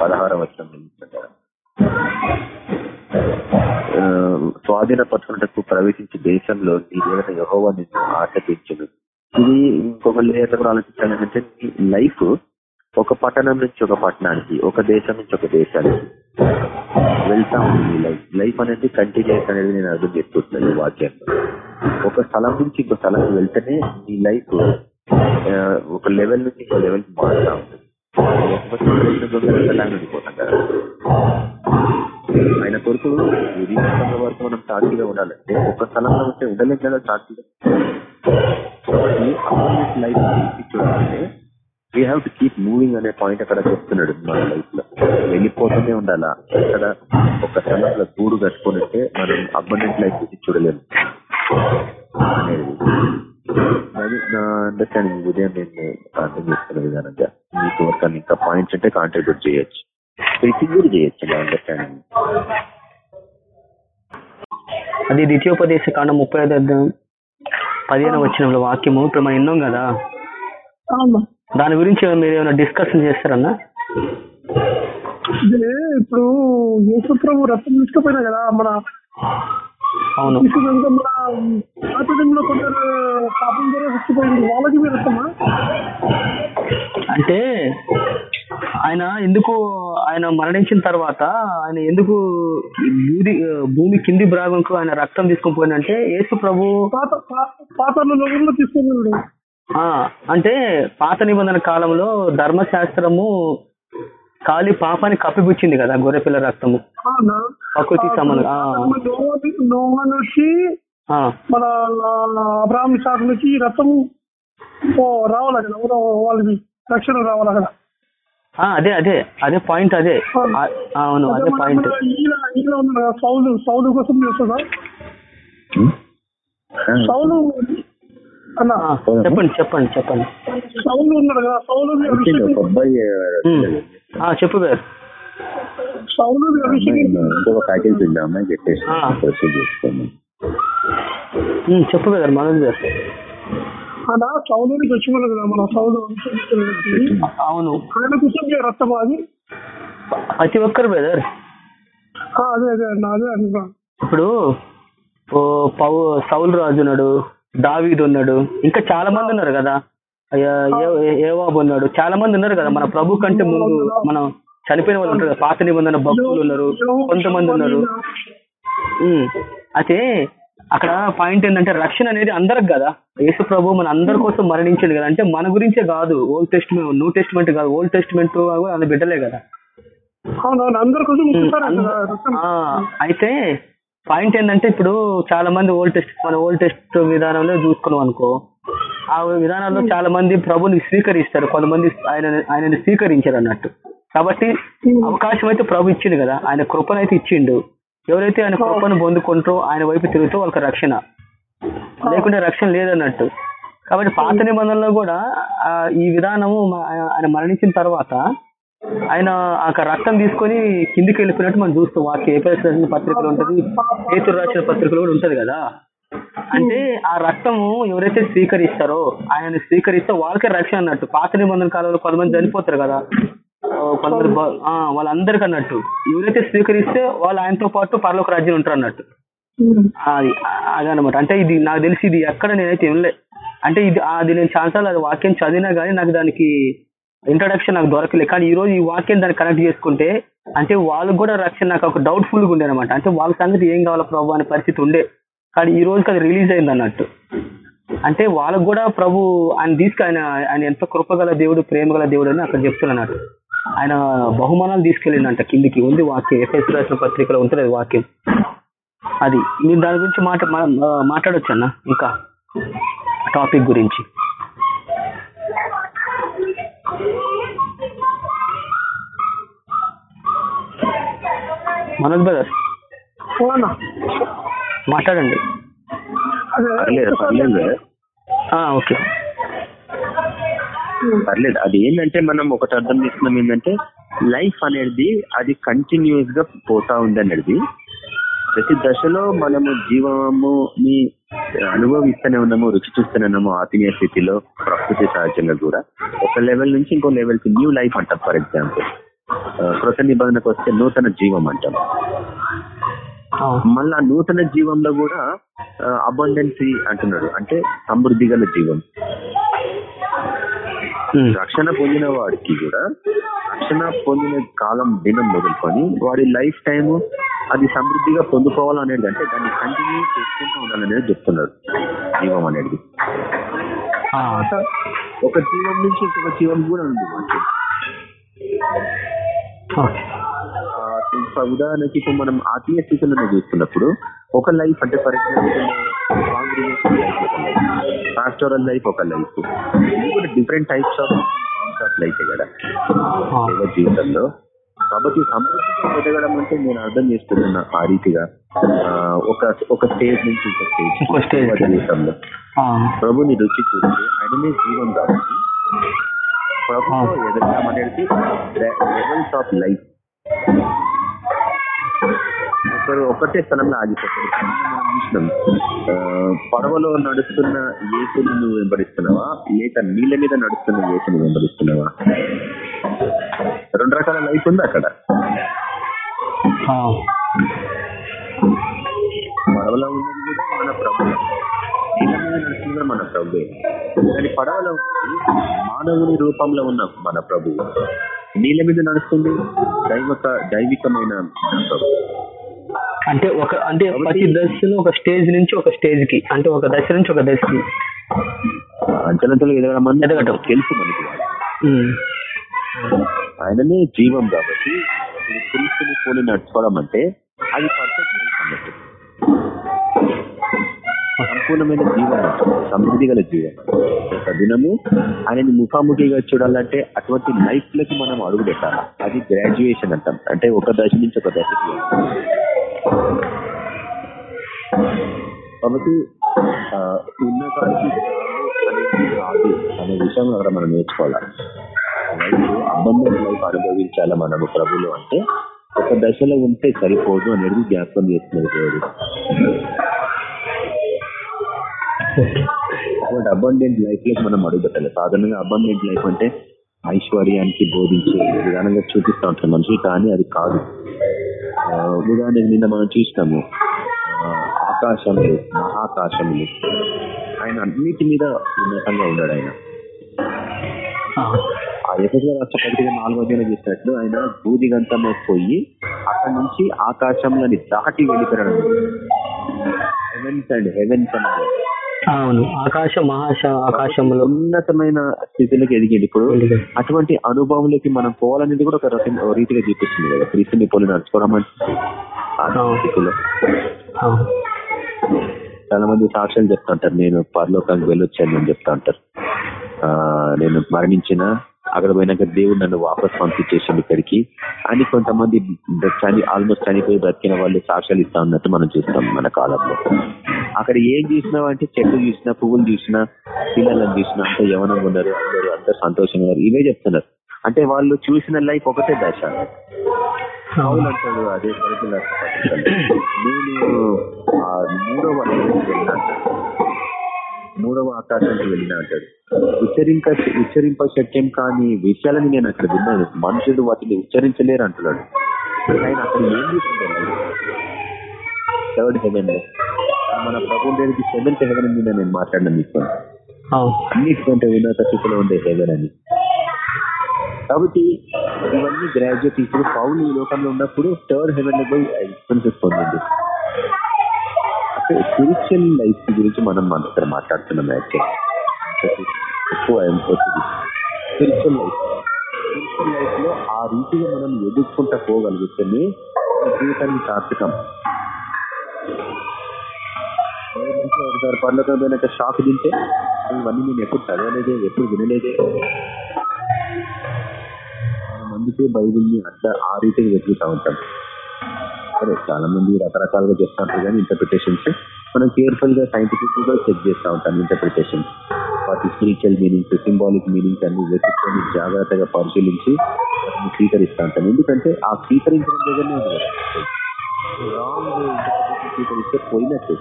పదహారం వచ్చిన స్వాధీన పట్టుకున్నట్టు ప్రవేశించే దేశంలో నీ దేవుడైన యహోవాన్ని నిన్ను ఇది ఇంకొక లేయర్ కూడా ఆలోచించాలి నీ లైఫ్ ఒక పట్టణం నుంచి ఒక పట్టణానికి ఒక దేశం నుంచి ఒక దేశానికి వెళ్తా ఉంది లైఫ్ లైఫ్ అనేది కంటిన్యూస్ అనేది నేను అర్థం చేసుకుంటున్నాను ఈ ఒక స్థలం నుంచి ఇంకో స్థలానికి వెళ్తేనే నీ లైఫ్ ఒక లెవెల్ నుంచి ఇంకో లెవెల్ మారుతా ఉంటుంది లేకపోతే ఉండిపోతాం కదా. ఆయన కొరకు విధిస్తున్న వరకు మనం సాక్షిగా ఉండాలంటే ఒక స్థలంలో ఉంటే ఉండలేం కదా సాక్షిగా. కాబట్టి లైఫ్ చూడాలంటే we have to keep moving అనే పాయింట్ అక్కడ చెప్తున్నాడు మన లైఫ్లో వెళ్ళిపోతూనే ఉండాలా? అక్కడ ఒక స్థలంలో గూడు కట్టుకుని ఉంటే మనం అబ్బండెంట్ లైఫ్ చూడలేము. అనేది అది నా అండర్స్టాండింగ్ ఉదయం నేను అర్థం చేసుకునే విధానంగా మీకు ఎవరికైనా ఇంకా పాయింట్స్ అంటే కాంట్రిబ్యూట్ చేయొచ్చు. ప్రీతింగ్ కూడా చేయొచ్చు నా అండర్స్టాండింగ్ అది ద్వితీయోపదేశ కాండం ముప్పై ఐదు అధ్యాయం పదిహేను వచ్చిన వాక్యము. ఇప్పుడు మనం విన్నాం కదా? దాని గురించి మీరు ఏమైనా డిస్కషన్ చేస్తారన్నా? ఇప్పుడు యేసు ప్రభు రక్తం తీసుకుపోయినా కదా మన అవును. తీసుకున్నాక మన ఆచరణలో కొందరు పాపం ద్వారా చచ్చిపోయింది వాళ్ళకి మీరు రక్తమా? అంటే ఆయన ఎందుకు ఆయన మరణించిన తర్వాత ఆయన ఎందుకు భూమి భూమి కింది భాగంకు ఆయన రక్తం తీసుకొని పోయినంటే యేసు ప్రభు తీసుకున్నాడు. ఆ అంటే పాత నిబంధన కాలంలో ధర్మశాస్త్రము కాలి పాపాన్ని కప్పిపుచ్చింది కదా గొర్రెపిల్ల రక్తము. ప్రకృతి మన అబ్రాహ్మ శాఖ నుంచి రావాలి కదా వాళ్ళకి రక్షణ రావాలి కదా అదే అదే అదే పాయింట్ అదే. అవును. అదే పాయింట్ సౌలు సౌలు కోసం చేస్తుందా? సౌలు చెప్పండి చెప్పండి చెప్పండి. సౌలు ఉన్నాడు కదా సౌలు చెప్పు గారు. సౌలు ప్యాకేజ్ అమ్మాయి చెప్పేసి చెప్పు గారు మనోజ్ గారు. అలా కదా మన. అవును. ఆయన కోసం ఈ రక్తం అది? ప్రతి ఒక్కరు బ్రదర్. అదే అదే అదే అన్న ఇప్పుడు ఓ పౌ సౌల్ రాజు ఉన్నాడు దావీద్ ఉన్నాడు ఇంకా చాలా మంది ఉన్నారు కదా. ఏవాబు ఉన్నాడు. చాలా మంది ఉన్నారు కదా మన ప్రభు కంటే ముందు మనం చనిపోయిన వాళ్ళు ఉంటారు కదా పాత నిబంధన భక్తులు ఉన్నారు కొంతమంది ఉన్నారు. అయితే అక్కడ పాయింట్ ఏంటంటే రక్షణ అనేది అందరికి కదా. యేసు ప్రభు మన అందరి కోసం మరణించాడు కదా. అంటే మన గురించే కాదు. ఓల్డ్ టెస్ట్మెంట్ న్యూ టెస్ట్మెంట్ కాదు. ఓల్డ్ టెస్ట్మెంట్ అది బిడ్డలే కదా. ఆ, అయితే పాయింట్ ఏంటంటే ఇప్పుడు చాలా మంది ఓల్డ్ టెస్ట్ మన ఓల్డ్ టెస్ట్ విధానంలో చూసుకున్నాం అనుకో ఆ విధానంలో చాలా మంది ప్రభుని స్వీకరిస్తారు. కొంతమంది ఆయన ఆయనని స్వీకరించారు అన్నట్టు. కాబట్టి అవకాశం అయితే ప్రభు ఇచ్చిండు కదా. ఆయన కృపను అయితే ఇచ్చిండు. ఎవరైతే ఆయన కృపను పొందుకుంటారో ఆయన వైపు తిరుగుతూ వాళ్ళకి రక్షణ. లేకుంటే రక్షణ లేదన్నట్టు. కాబట్టి పాత నిబంధనలో కూడా ఈ విధానము ఆయన మరణించిన తర్వాత ఆయన ఆ రక్తం తీసుకొని కిందికి వెళ్ళిపోయినట్టు మనం చూస్తాం వాక్య ఏపీఎస్ రాసిన పత్రికలు ఉంటది పేతురు రాసిన పత్రికలు కూడా ఉంటది కదా. అంటే ఆ రక్తము ఎవరైతే స్వీకరిస్తారో ఆయన స్వీకరిస్తే వాళ్ళకే రక్షణ అన్నట్టు. పాత నిబంధన కాలంలో కొంతమంది చనిపోతారు కదా. వాళ్ళందరికీ అన్నట్టు. ఎవరైతే స్వీకరిస్తే వాళ్ళు ఆయనతో పాటు పరలోక రాజ్యం ఉంటారు అన్నట్టు. అది అదనమాట అంటే ఇది నాకు తెలిసి ఇది ఎక్కడ నేనైతే వినలే. అంటే ఇది అది నేను చాలాసార్లు అది వాక్యం చదివినా కానీ నాకు దానికి ఇంట్రడక్షన్ నాకు దొరకలే. కానీ ఈ రోజు ఈ వాక్యం దాన్ని కనెక్ట్ చేసుకుంటే అంటే వాళ్ళకి కూడా రక్షణ నాకు ఒక డౌట్ఫుల్గా ఉండే అనమాట అంటే వాళ్ళ సంగతి ఏం కావాలో ప్రభు అనే పరిస్థితి ఉండే. కానీ ఈ రోజుకి అది రిలీజ్ అయింది అన్నట్టు. అంటే వాళ్ళకు కూడా ప్రభు ఆయన తీసుకు ఆయన ఆయన ఎంత కృపగల దేవుడు ప్రేమగల దేవుడు అని అక్కడ చెప్తున్నాడు ఆయన బహుమానాలు తీసుకెళ్ళిండంట కిందికి. ఉంది వాక్యం. ఎఫ్ఎస్ రాసిన పత్రికలో ఉంటుంది వాక్యం. అది. మీరు దాని గురించి మాట మాట్లాడొచ్చు అన్న ఇంకా టాపిక్ గురించి. మనోజ్ బ్రదర్. మాట్లాడండి. ఓకే. పర్లేదు. అది ఏంటంటే మనం ఒకటి అర్థం చేసుకున్నాం ఏంటంటే లైఫ్ అనేది అది కంటిన్యూస్గా పోతా ఉంది అనేది ప్రతి దశలో మనము జీవముని అనుభవిస్తూనే ఉన్నాము రుచి చూస్తూనే ఉన్నాము ఆత్మీయ స్థితిలో ప్రకృతి సహజంగా కూడా. ఒక లెవెల్ నుంచి ఇంకో లెవెల్కి న్యూ లైఫ్ అంటాం ఫర్ ఎగ్జాంపుల్. కృత నిబంధనకు వస్తే నూతన జీవం అంటాం. మళ్ళా నూతన జీవంలో కూడా అబండెన్సీ అంటున్నాడు. అంటే సమృద్ధి గల జీవం. రక్షణ పొందిన వాడికి కూడా రక్షణ పొందిన కాలం దినం మొదలుకొని వాడి లైఫ్ టైం అది సమృద్ధిగా పొందుకోవాలనేది అంటే దాన్ని కంటిన్యూ చేసుకుంటూ ఉండాలనేది చెప్తున్నాడు జీవం అనేది. ఒక జీవం నుంచి ఇంకొక జీవం కూడా ఉంది మనకి ఉదాహరణకి ఇప్పుడు మనం ఆత్మీయ స్థితిలో చూస్తున్నప్పుడు ఒక లైఫ్ అంటే ఫర్ ఎగ్జాంపుల్ ఒక లైఫ్ పాస్టోరల్ లైఫ్ ఒక లైఫ్ కూడా different types of of life కదా. సేవ జీవితంలో. కాబట్టి సమృద్ధిగా ఎదగడం అంటే నేను అర్థం చేసుకుంటున్నా ఆ రీతిగా. ఒక ఒక స్టేజ్ నుంచి ఇంకో స్టేజ్. జీవితంలో. ప్రభుని రుచి చూసి ఆయననే జీవం కాబట్టి ప్రభుత్వం ఎదగడం అనేది లెవెల్స్ ఆఫ్ లైఫ్ ఒకరు ఒకటే స్థలంలో ఆగిపోతారు. చూసినాం పడవలో నడుస్తున్న ఏసుని నువ్వు వెంబడిస్తున్నావా? లేక నీళ్ళ మీద నడుస్తున్న ఏసుని వెంబడిస్తున్నావా? రెండు రకాల లైఫ్ ఉంది అక్కడ? పడవలో ఉన్నది కూడా మన ప్రభు నీళ్ళ మీద నడుస్తుంది మన ప్రభు కానీ పడవలో ఉన్నది మానవుని రూపంలో ఉన్న మన ప్రభు నీళ్ళ మీద నడుస్తుంది దైవక దైవికమైన మన ప్రభు అంటే ఒక అంటే ప్రతి దశలో ఒక స్టేజ్ నుంచి ఒక స్టేజ్కి అంటే ఒక దశ నుంచి ఒక దశకి అంచనంతలు ఎదగడం అనేది ఎదగటం. తెలుసు మనకి ఆయననే జీవం కాబట్టి క్రీస్తుని పోలి నడుచుకోవడం అంటే అది పర్ఫెక్ట్ అన్నట్టు సంపూర్ణమైన జీవం అంటాం. సమృద్ధి గల జీవం ఒక దినము ఆయనని ముఖాముఖిగా చూడాలంటే అటువంటి లైఫ్లోకి మనం అడుగు పెట్టాలి అది గ్రాడ్యుయేషన్ అంటాం అంటే ఒక దశ నుంచి ఒక దశకి. కాబట్టి ఆ, అనేది కాదు అనే విషయం అక్కడ మనం నేర్చుకోవాలి. లైఫ్ లైఫ్ అనుభవించాలి మనము ప్రభులు అంటే ఒక దశలో ఉంటే సరిపోదు అనేది జ్ఞాపకం చేస్తున్నారు దేవుడు. కాబట్టి అబండెంట్ లైఫ్లో మనం అడుగుపెట్టాలి. సాధారణంగా అబండెంట్ లైఫ్ అంటే ఐశ్వర్యానికి బోధించే విధానంగా చూపిస్తూ ఉంటారు మనుషులు కానీ అది కాదు. ఉదాహరణకి నిన్న మనం చూసినాము. ఆ, ఆకాశములు మహాకాశములు ఆయన అన్నిటి మీద ఉన్నతంగా ఉన్నాడు ఆయన. ఆ, ఎఫ్ఎస్ఆర్ రాష్ట్ర పత్రిక నాలుగో అధ్యాయం చేసినట్లు ఆయన భూదిగంతమే పోయి అక్కడి నుంచి ఆకాశంలోని దాటి వెళ్ళిపోయాడు. హెవెన్స్ అండ్ హెవెన్స్ అన్నారు. అవును. ఆకాశ మహాశ ఆకాశంలో. ఉన్నతమైన స్థితిలోకి ఎదిగింది. ఇప్పుడు. అటువంటి అనుభవంలోకి మనం పోవాలనేది కూడా ఒక రకం- రీతిగా చూపిస్తుంది కదా. క్రీస్తుని పోలి నడుచుకోవడం. చాలా మంది సాక్ష్యాలు చెప్తుంటారు. నేను పరలోకానికి వెళ్ళొచ్చాను అని చెప్తా ఉంటారు ఆ నేను మరణించిన అక్కడ పోయినాక దేవుడు నన్ను వాపస్ పంపించేసాడు ఇక్కడికి. అని కొంతమంది చని ఆల్మోస్ట్ చనిపోయి బ్రతికిన వాళ్ళు సాక్ష్యాలు ఇస్తా ఉన్నట్టు మనం చూస్తాం మన కాలంలో. అక్కడ ఏం చూసినా అంటే చెట్లు చూసినా పువ్వులు చూసినా పిల్లలను చూసినా అంతా యవనంగా ఉన్నారు అందరూ అందరు సంతోషంగా ఉన్నారు. ఇవే చెప్తున్నారు. అంటే వాళ్ళు చూసిన లైఫ్ ఒకటే దశ. పౌలు అంటాడు అదే నేను మూడవ మూడవ ఆకాశానికి వెళ్ళినా అంటాడు. ఉచ్చరింక ఉచ్చరింప శక్యం కాని విషయాలని నేను అక్కడ విన్నాను. మనుషులు వాటిని ఉచ్చరించలేరు అంటున్నాడు. ఆయన అక్కడ ఏం చేస్తున్నాడు థర్డ్ హెవెన్ మన ప్రభు దగ్గరికి సెవెంత్ హెవెన్ మీద నేను మాట్లాడినా మీకు. అన్నిటికంటే ఉన్నత స్థితిలో ఉండే హెవెన్ అని. కాబట్టి ఇవన్నీ గ్రాడ్యుయేట్ ఇప్పుడు పౌలు ఈ లోకంలో ఉన్నప్పుడు థర్డ్ హెవెన్లో పోయి ఎక్స్పెన్సెస్ పొందింది అంటే స్పిరిచువల్ లైఫ్ గురించి మనం మన ఇక్కడ మాట్లాడుతున్నాం యాక్చువల్ ఎక్కువ స్పిరిచువల్ లైఫ్ స్పిరిచువల్ లైఫ్లో ఆ రీతిగా మనం ఎదుర్కొంటా పోగలిగితేనే మన జీవితానికి సార్థకం. ఒకసారి పనులతో పోయినాక షాక్ తింటే ఇవన్నీ నేను ఎప్పుడు చదవలేదే ఎప్పుడు వినలేదే. మనం అందుకే బైబిల్ని అట్లా ఆ రీతిగా వెతుకుతా ఉంటాం. సరే చాలా మంది రకరకాలుగా చెప్తారు కానీ ఇంటర్ప్రిటేషన్స్ మనం కేర్ఫుల్గా సైంటిఫిక్గా చెక్ చేస్తూ ఉంటాం ఇంటర్ప్రిటేషన్స్ వాటి స్పిరిచువల్ మీనింగ్స్ సింబాలిక్ మీనింగ్స్ అన్ని వెతుక్కొని జాగ్రత్తగా పరిశీలించి స్వీకరిస్తూ ఉంటాం. ఎందుకంటే ఆ స్వీకరించడం దగ్గరనే ఉంది కదా. రాంగ్ ఇంటర్ప్రిటేషన్ స్వీకరిస్తే పోయినట్టు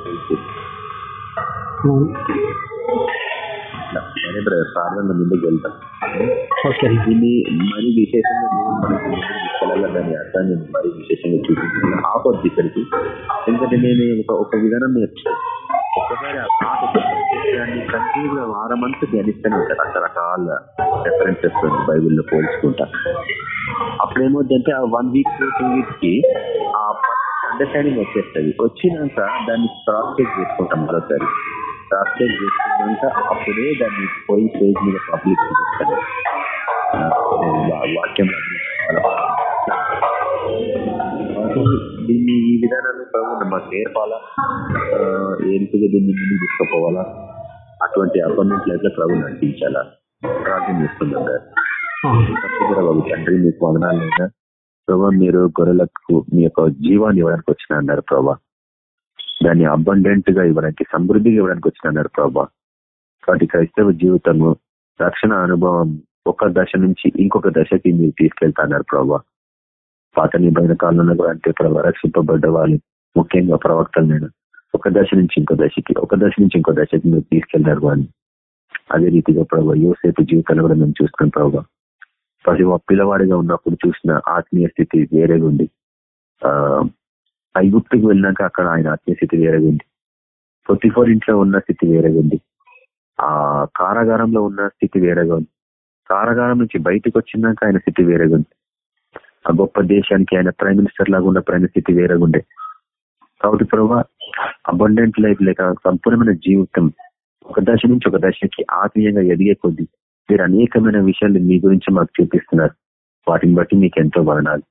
సాధారణ ముందుకు వెళ్తాం దీన్ని మరి విశేషంగా మనకు భాషలలో దాని అర్థాన్ని మరి విశేషంగా చూపించాను ఆపొద్దు ఇక్కడికి ఎందుకంటే నేను ఒక ఒక విధానం నేర్చుకున్నాను. ఒకసారి ఆ పాట దాన్ని కంటిన్యూగా వారమంతా ధ్యానిస్తూనే. ఉంటారు రకరకాల రెఫరెన్సెస్ బైబిల్లో పోల్చుకుంటా. అప్పుడేమవుతుందంటే ఆ వన్ వీక్ టూ వీక్స్కి ఆ అండర్స్టాండింగ్ వచ్చేస్తుంది. వచ్చినాక దాన్ని క్రాస్ చెక్ చేసుకుంటాం మరోసారి. క్రాస్ చెక్ చేసుకున్నాక అప్పుడే దాన్ని పోయి పేజ్ మీద పబ్లిక్ చేస్తాను. వాక్యం దీన్ని ఈ విధానాన్ని ప్రభు మాకు నేర్పాలా? ఏంటిగా దీన్ని ముందు తీసుకుపోవాలా? అటువంటి అపాయింట్మెంట్ లైఫ్లో ప్రభు నడిపించాలా? ప్రార్థన చేస్తున్నాం బాబు తండ్రి మీకు వదనాలు లేదా ప్రభా మీరు గొర్రెలకు మీ యొక్క జీవాన్ని ఇవ్వడానికి వచ్చిన అన్నారు ప్రభా. దాన్ని అబండెంట్గా ఇవ్వడానికి సమృద్ధిగా ఇవ్వడానికి వచ్చిన అన్నారు ప్రభా. కాబట్టి క్రైస్తవ జీవితము రక్షణ అనుభవం ఒక దశ నుంచి ఇంకొక దశకి మీరు తీసుకెళ్తాన్నారు ప్రభా. పాత నిబంధన కాలంలో కూడా అంటే ప్రభావ రక్షింపబడ్డ వాళ్ళు ముఖ్యంగా ప్రవక్తలు నేను. ఒక దశ నుంచి ఇంకో దశకి ఒక దశ నుంచి ఇంకో దశకి మీరు తీసుకెళ్ళారు అని అదే రీతిగా ప్రభావ యువసేపు జీవితాన్ని కూడా మేము చూసుకుని ప్రభావ ప్రతి పిల్లవాడిగా ఉన్నప్పుడు చూసిన ఆత్మీయ స్థితి వేరేగా ఉంది. ఆ ఐగుప్తికి వెళ్ళినాక అక్కడ ఆయన ఆత్మీయ స్థితి వేరేగా ఉంది. ఫోర్ ఇంట్లో ఉన్న స్థితి వేరేగా ఉంది. ఆ కారాగారంలో ఉన్న స్థితి వేరేగా ఉంది. కారాగారం నుంచి బయటకు వచ్చినాక ఆయన స్థితి వేరేగా ఉంది. ఆ గొప్ప దేశానికి ఆయన ప్రైమ్ మినిస్టర్ లాగా ఉన్న పరిస్థితి స్థితి వేరేగా ఉండే కాబట్టి ప్రభావ అబండెంట్ లైఫ్ లేక సంపూర్ణమైన జీవితం ఒక దశ నుంచి ఒక దశకి ఆత్మీయంగా ఎదిగే కొద్ది మీరు అనేకమైన విషయాలు మీ గురించి మాకు చూపిస్తున్నారు. వాటిని బట్టి మీకు ఎంతో వర్ణాలు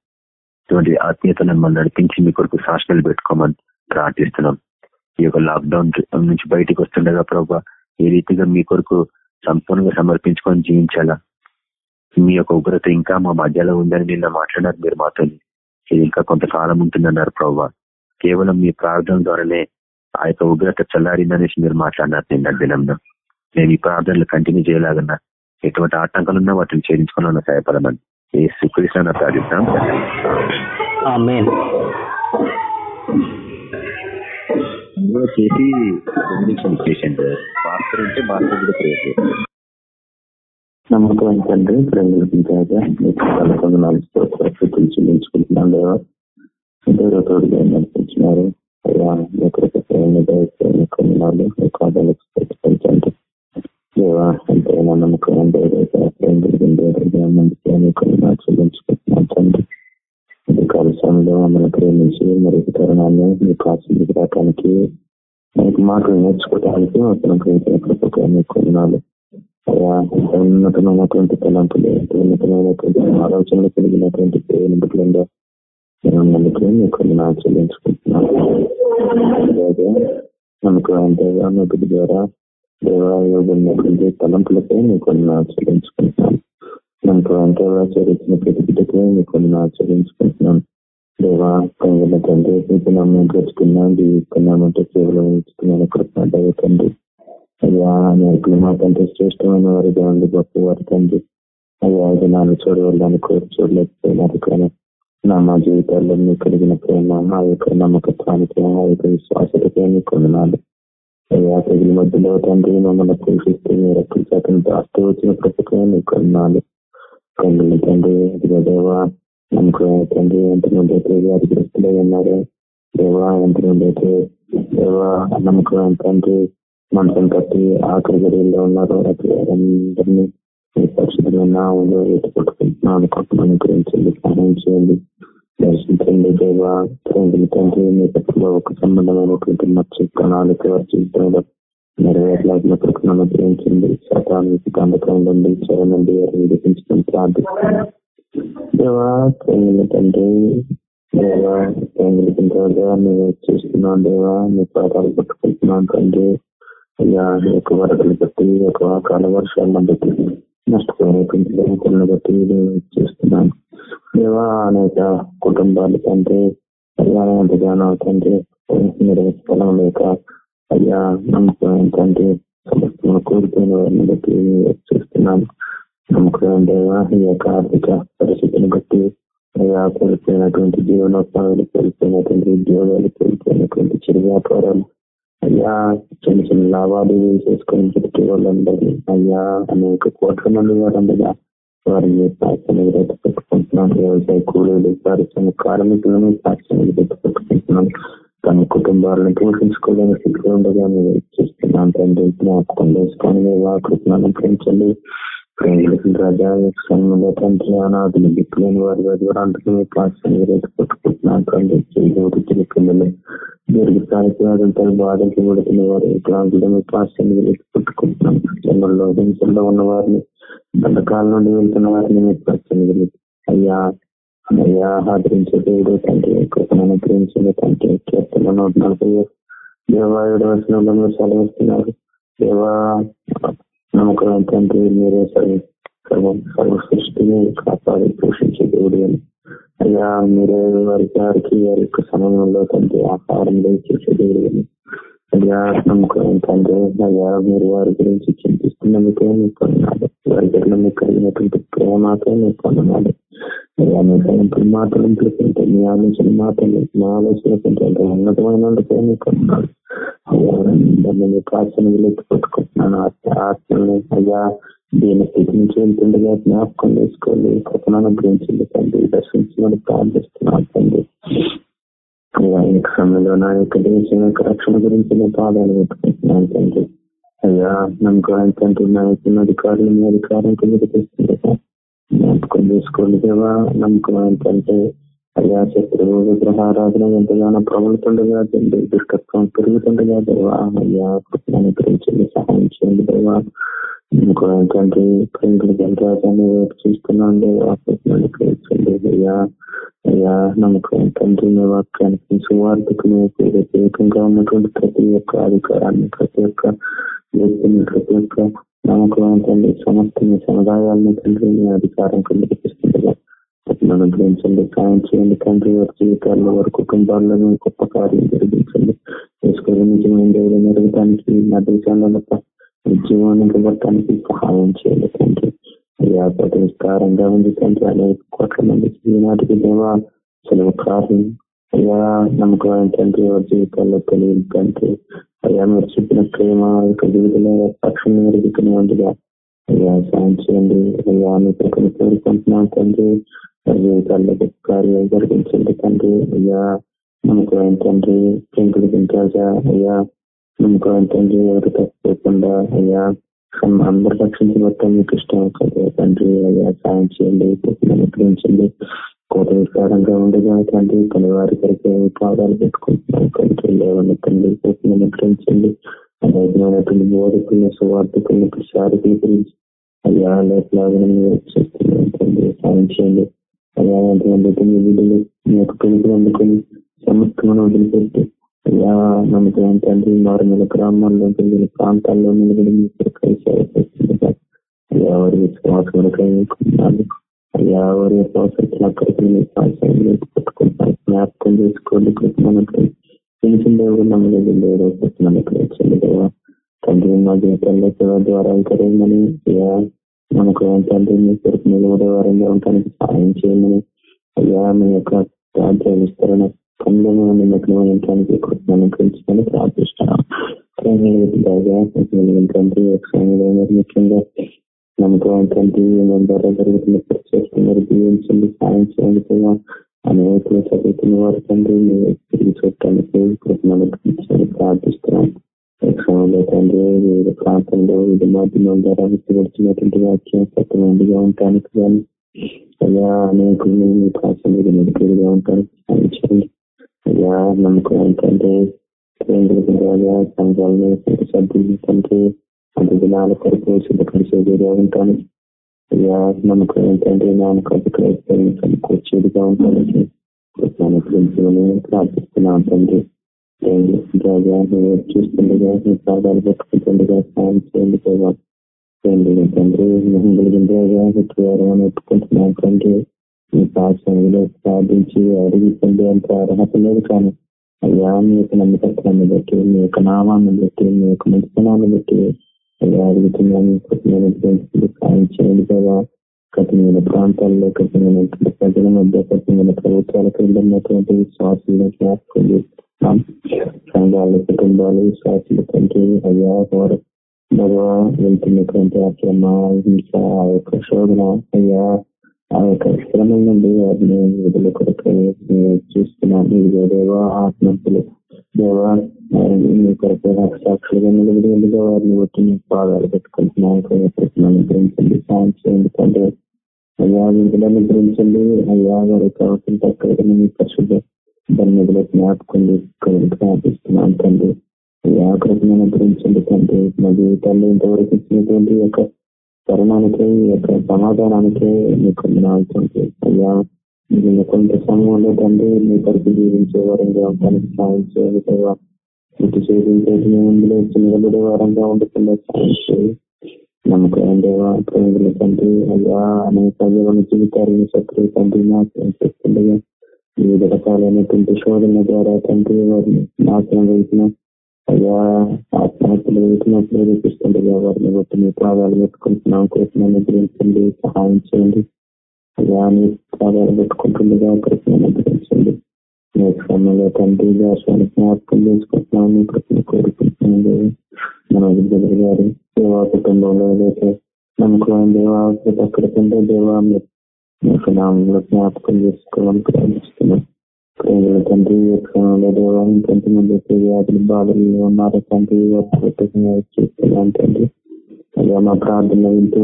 ఇటువంటి ఆత్మీయతను మనం నడిపించి మీ కొరకు శాసనలు పెట్టుకోమని ప్రార్థిస్తున్నాం. ఈ యొక్క లాక్డౌన్ నుంచి బయటకు వస్తుండగా ప్రభావ ఏ రీతిగా మీ కొరకు సంపూర్ణంగా సమర్పించుకొని జీవించాలా? మీ యొక్క ఉగ్రత ఇంకా మా మధ్యలో ఉందని నిన్న మాట్లాడారు మీరు మాతో. ఇది ఇంకా కొంతకాలం ఉంటుందన్నారు ప్రభావ కేవలం మీ ప్రార్థన ద్వారానే ఆ యొక్క ఉగ్రత చల్లారిందనేసి మీరు మాట్లాడినారు నిన్న దినంలో. నేను ఈ ప్రార్థనలు కంటిన్యూ చేయలాగన్నా. ఎటువంటి ఆటంకాలు ఉన్నా వాటిని ఛేదించుకోవాలన్న సహాయపడమని. ఏ సుకృష్ణ ప్రార్థిస్తాం. చేసి పేషెంట్ భాస్కర్ ఉంటే భాస్కర్ కూడా ప్రేయర్ నమ్మకం తండ్రి ప్రేమలు కొందనాలు చెల్లించుకుంటున్నాం లేదా? తోడుగా నడిపించినారు అయ్యా ఎక్కడికి ప్రేమ కొందనాలు పెంచండి. లేవా? ఎంతైనా నమ్మకం అంటే ప్రేమ కలిగింది మంది తండ్రి. మన ప్రేమించి మరి తరుణాన్ని మీకు ఆశీర్వదానికి మనకి నేర్చుకోవడానికి అతను ప్రేమించిన కొన్నాళ్ళు అయ్యా ఉన్నతమైనటువంటి తలంపులు ఉన్నతమైనటువంటి ఆలోచనలు కలిగినటువంటి ప్రేమ బిడ్డలంగా నమ్మకం మీకు చెల్లించుకుంటున్నాను నమ్మకం అంటే మీ బిడ్డ ద్వారా దేవాయోగమైనటువంటి తలంపులపై మీకు నా చెల్లించుకుంటున్నాను నమ్మకం అంటే చరించిన ప్రతి బిడ్డపై మీకు నా చెల్లించుకుంటున్నాను దేవా తండ్రి నీకు నమ్మకం గడుచుకున్నాం జీవిస్తున్నామంటే కేవలం ఇచ్చుకున్నాను కృష్ణ దేవ తండ్రి అయ్యా అనేకులు మాకంటే శ్రేష్టమైన వారిగా ఉంది గొప్ప వారి తండ్రి అయ్యా ఇది నాన్న చూడవాలని కోరి చూడలేకపోయినారు కానీ నా మా జీవితాల్లో మీకు కలిగిన ప్రేమ ఆ యొక్క నమ్మకత్వానికి ఆ యొక్క విశ్వాసతకే మీకు వందనాలు అయ్యా ప్రజల మధ్యలో తండ్రి మమ్మల్ని పోషిస్తూ మీరు ఎక్కడి శాతం దాస్తూ వచ్చిన ప్రతికే మీకు వందనాలు కంగులు తండ్రి దేవా నమ్మకం తండ్రి ఎంతమంది నుండి అయితే వ్యాధిగ్రస్తులై ఉన్నారు. దేవా ఎంతమంది అయితే దేవా నమ్మకం తండ్రి మంత్రం కట్టి ఆఖరి గడిలో ఉన్నారు అందరినీ మీ పరిశుభ్రమైన నామంలో ఎత్తుకొట్టుకుంటున్నాను కొట్టుమని గురించి సహాయం చేయండి. దర్శించండి దేవా. తండ్రి మీ పట్ల ఒక సంబంధమైనటువంటి మత్స్య ప్రణాళిక జీవితంలో నెరవేర్లాగిన ప్రకటన గురించండి శాతానికి కందకండి నుండి చెర నుండి వారిని విడిపించడం ప్రార్థిస్తున్నాను. దేవా తండ్రి దేవా మేము చూస్తున్నాం దేవా మీ పాఠాలు పట్టుకుంటున్నాం తండ్రి. అయ్యా యొక్క వరదలు బట్టి ఒక కాల వర్షాలను బట్టి నష్టపోయిన బట్టి చేస్తున్నాను. దేవా అనేక కుటుంబాలు తండ్రి ఎంతగానో తండ్రి స్థలం లేక అయ్యా నమ్మకం ఏంటంటే సమస్యను కోరుకునే వారిని బట్టి చేస్తున్నాను. నమ్మకం దేవా ఈ యొక్క ఆర్థిక పరిస్థితిని బట్టి అయ్యా కోల్పోయినటువంటి జీవనోత్సవాలు కోల్పోయినటువంటి ఉద్యోగాలు కోల్పోయినటువంటి చిరు వ్యాపారాలు అయ్యా చిన్న చిన్న లాభాలు చేసుకుని పెట్టి వాళ్ళందరినీ అయ్యా అనేక కోట్ల మంది వారందరూ వారిని ప్రార్థనలు పెట్టుకుంటున్నాను. వ్యవసాయ కూలీలు పారిశ్రామిక కార్మికులను ప్రార్థనలు పెట్టుకుంటున్నాను. తమ కుటుంబాలను పోషించుకోలేని స్థితిలో ఉండగా మీరు చూస్తున్నాను. తండ్రి జ్ఞాపకం చేసుకొని కృతజ్ఞానం ప్రేమించండి ప్రేమికులు రాజా తండ్రి అనాథులు దిక్కులేని వారి రాజువారందరూ మీ పాశ్చాన్ని పెట్టుకుంటున్నాను తండ్రి. చేయగలుగుతున్న పిల్లలు దీర్ఘకాలిక వ్యాధులతో బాధకి పడుతున్న వారు వికలాంగులు మీ పాశ్చాన్ని పెట్టుకుంటున్నాం జన్మల్లో హింసల్లో ఉన్న వారిని బంధకాల నుండి వెళ్తున్న వారిని మీ పాశ్చాన్ని అయ్యా అయ్యా ఆదరించే దేవుడు తండ్రి కృపను అనుగ్రహించిన తండ్రి. కీర్తన నూట నలభై దేవా ఏడు సెలవిస్తున్నారు. దేవా నమ్మకం తండ్రి మీరే సరే సర్వ సర్వ సృష్టిని కాపాడి పోషించే దేవుడు అని అయ్యా మీరే వారికి వారికి వారి యొక్క సమయంలో తండ్రి ఆహారం చేసే దేవుడు అని అయ్యా నమ్మకం తండ్రి అయ్యా మీరు వారి గురించి చింతిస్తున్నందుకే మీకు కొన్నాడు వారి దగ్గర మీకు కలిగినటువంటి ప్రేమతో మీకు కొన్నాడు అయ్యా మీ సైనికులు మాటలు పిలుపుంటే మీ ఆలోచన మాటలు మా ఆలోచన కొంచెం ఉన్నతమైన మీకు కొన్నాడు అయ్యా దాన్ని ప్రార్థన ఎత్తి పెట్టుకుంటున్నాను ఆత్మని అయ్యా దీని స్థితి నుంచి వెళ్తుండగా జ్ఞాపకం చేసుకోండి. కృపను అనుగ్రహించింది తండ్రి. దర్శించమని ప్రార్థిస్తున్నాను తండ్రి. అయ్యా ఈ సమయంలో నా యొక్క దేశం యొక్క రక్షణ గురించి నేను పాదాలు పెట్టుకుంటున్నాను తండ్రి. అయ్యా నమ్మకం ఏంటంటే నా యొక్క అధికారులు మీ అధికారం కింద తెస్తుంది జ్ఞాపకం చేసుకోండి దేవా. నమ్మకం ఏంటంటే అయ్యా శత్రువు విగ్రహారాధన ఎంతగానో ప్రబలుతుండగా తండ్రి దుష్టత్వం పెరుగుతుండగా దేవా అయ్యా కృష్ణాన్ని గురించి సహాయం చేయండి దేవా నమ్మకం ఏంటంటే ప్రేమికులు గంటరాజాన్ని వైపు దేవా కృష్ణాన్ని అనుగ్రహించండి అయ్యా అయ్యా నమ్మకం తండ్రి మీ వాక్యానికి సువార్థకు వ్యతిరేకంగా ఉన్నటువంటి ప్రతి ఒక్క అధికారాన్ని ప్రతి ఒక్క వ్యక్తిని ప్రతి ఒక్క నమ్మకం తండ్రి సమస్త మీ సముదాయాలను తండ్రి మీ అధికారం కింద తెప్పిస్తుండగా నన్ను గ్రహించండి సాయం చేయండి తండ్రి వారి జీవితాల్లో వారి కుటుంబాల్లో గొప్ప కార్యం జరిగించండి వేసుకొని నిజమైన దేవుడు మెరగటానికి నా దేశంలో జీవాన్ని ఇవ్వటానికి సహాయం చేయండి తండ్రి అయ్యా విస్తారంగా ఉంది తండ్రి అనేక కోట్ల మంది ఈనాటికి దేవా సెలవు కార్యం అయ్యా నమ్మకం తండ్రి వారి జీవితాల్లో తెలియదు తండ్రి అయ్యా మీరు చెప్పిన ప్రేమ యొక్క జీవితంలో పక్షం మెరుగుతున్న అయ్యా సాయం చేయండి అయ్యా మీ ప్రకృతి కోరుకుంటున్నాం తండ్రి జీవితాల్లో గొప్ప కార్యం జరిగించండి తండ్రి. అయ్యా నమ్మకం తండ్రి పెంకులు తింటాజా అయ్యా నమ్మకం తండ్రి ఎవరు తప్పకుండా? అయ్యా అందరు రక్షించబడతాం మీకు ఇష్టం కదా తండ్రి. అయ్యా సాయం చేయండి అనుగ్రహించండి. కోట విస్తారంగా ఉండగా తండ్రి కొన్ని వారి కొరకు పాదాలు పెట్టుకుంటున్నాం తండ్రి. లేవని తండ్రి కోపం అనుగ్రహించండి. అనేకమైనటువంటి బోధకులను సువార్థకులను ప్రసారకుల గురించి. అయ్యా లేకలాగా చేస్తున్నాం తండ్రి. సాయం చేయండి. అయ్యా మీ బిడ్డలు మీ యొక్క పిలుపులు అందుకొని సమస్తమని వదిలిపెట్టి అయ్యా నమ్మకం ఏంటంటే నార్మల్ గ్రామాల్లో పిల్లల ప్రాంతాల్లో నిలబడి మీకు సేవ అయ్యా వారి విశ్వాసం కలుగుకున్నాను అయ్యా వారి యొక్క అవసరం అక్కడికి మీకు పెట్టుకుంటాను జ్ఞాపకం చేసుకోండి కృష్ణకి చిన్న చిన్న నమ్మలేదు దేవుడు కృష్ణకి వచ్చింది దేవా తండ్రి మా జీవితంలో ద్వారా ఇంకరేమని అయ్యా మనకు తండ్రి మీ కొరకు నిలబడే వారంగా ఉండడానికి సాయం చేయమని అయ్యా మీ యొక్క రాజ్య విస్తరణ కందము నిమగ్నమైనటానికి కృతజ్ఞతలు పెంచుకొని ప్రార్థిస్తున్నాం. తండ్రి ముఖ్యంగా నమ్మకం తండ్రి ద్వారా జరుగుతున్న ప్రత్యేకంగా జీవించండి సాయం చేయండి కూడా అనేకలు చదువుతున్న వారి తండ్రి తిరిగి చూడటానికి కృతజ్ఞతలు పెంచుకొని ప్రార్థిస్తున్నాం. సమయంలో తండ్రి వివిధ ప్రాంతంలో వివిధ మాధ్యమాల ద్వారా విస్తరించినటువంటి వాక్యం సత్యమందిగా ఉండటానికి కానీ అయ్యా అనేకులు మీ ప్రాసం మీద మెడికల్గా ఉండటానికి సాధించండి అయ్యా నమ్మకం ఏంటంటే రాజా సంఘాలను సభ్యులు తండ్రి అంత దినాల కొరకు సిద్ధపరిచేదిగా ఉంటాను అయ్యా నమ్మకం ఏంటంటే నామకాలు కూర్చేదిగా ఉంటాను ప్రార్థిస్తున్నాను తండ్రి చూస్తుండగా మీ పెట్టుకుంటుండగా సాయం చేయండి ప్రభావ తండ్రి కలిగిందిగా అని పెట్టుకుంటున్నాం తండ్రి మీ పాఠశాలలో ప్రార్థించి అడిగిపోండి అంత అర్హత లేదు కానీ అయ్యా మీ యొక్క నమ్మకత్వాన్ని బట్టి మీ యొక్క నామాన్ని బట్టి మీ యొక్క మంచితనాన్ని బట్టి అయ్యా అడుగుతున్నాను సాయం చేయండి కదా కఠినమైన ప్రాంతాల్లో కఠినమైన ప్రజల మధ్య కఠినమైన ప్రభుత్వాలకు ఉన్నటువంటి విశ్వాసాలను జ్ఞాపకం చేస్తున్నాం సంఘాల కుటుంబాలు సాక్షులు తండ్రి అయ్యా వారు భగవా వెళ్తున్నటువంటి ఆ ప్రేమ హింస ఆ యొక్క శోధన అయ్యా ఆ యొక్క శ్రమ నుండి వారిని విడుదల కొరకు చూస్తున్నాను ఇదిగో దేవా ఆత్మహత్యలు. దేవా మీ కొరకు నాకు సాక్షులుగా నిలబడి వారిని వచ్చి మీకు పాదాలు పెట్టుకుంటున్నాను ప్రశ్నలు గురించండి సాయం చేయండి తండ్రి. అయ్యా విడుదల గురించండి అయ్యా వారి కావాల్సిన అక్కడ మీ పరిశుద్ధ దాని మీద జ్ఞాపకం జ్ఞాపిస్తున్నాను తండ్రి. అయ్యా కృపణను గురించండి తండ్రి. మా జీవితాల్లో ఇంతవరకు ఇచ్చినటువంటి యొక్క తరుణానికి యొక్క సమాధానానికి మీకు తండ్రి. అయ్యా మీరు కొంత సమయంలో తండ్రి మీ కొరకు జీవించే వారంగా ఉండడానికి సాయం చేయాలి దేవా ఇటు చేయించే ముందులో చిన్నగలుడే వారంగా ఉండకుండా సాయం చేయి నమ్మకం దేవా ప్రేమికుల తండ్రి అయ్యా అనేక ప్రజలను జీవితాలను సక్రియ తండ్రి నాశనం చేస్తుండగా వివిధ రకాలైనటువంటి శోధన ద్వారా తండ్రి వారిని నాశనం వేసిన అయ్యా ఆత్మహత్యలు వేసినప్పుడు చూపిస్తుండగా వారిని బట్టి మీ ప్రాణాలు పెట్టుకుంటున్నాం. కృష్ణ గురించండి సహాయం చేయండి. అయ్యా మీ ప్రాణాలు పెట్టుకుంటుండగా కృష్ణ గురించండి మీ సమయంలో తండ్రి దాశాన్ని జ్ఞాపకం చేసుకుంటున్నాం. మీ కృష్ణ కోరుకుంటున్నాం. మన విద్యుత్ గారి సేవా కుటుంబంలో ఏదైతే నమ్మకం దేవా అక్కడ దేవా మీకు నామంలో జ్ఞాపకం చేసుకోవాలని ప్రార్థిస్తున్నాం తండ్రి క్షణంలో దేవా వ్యాధులు బాధలు ఉన్నారు తండ్రి చూస్తున్నాను తండ్రి అయ్యా మా ప్రార్థన వింటూ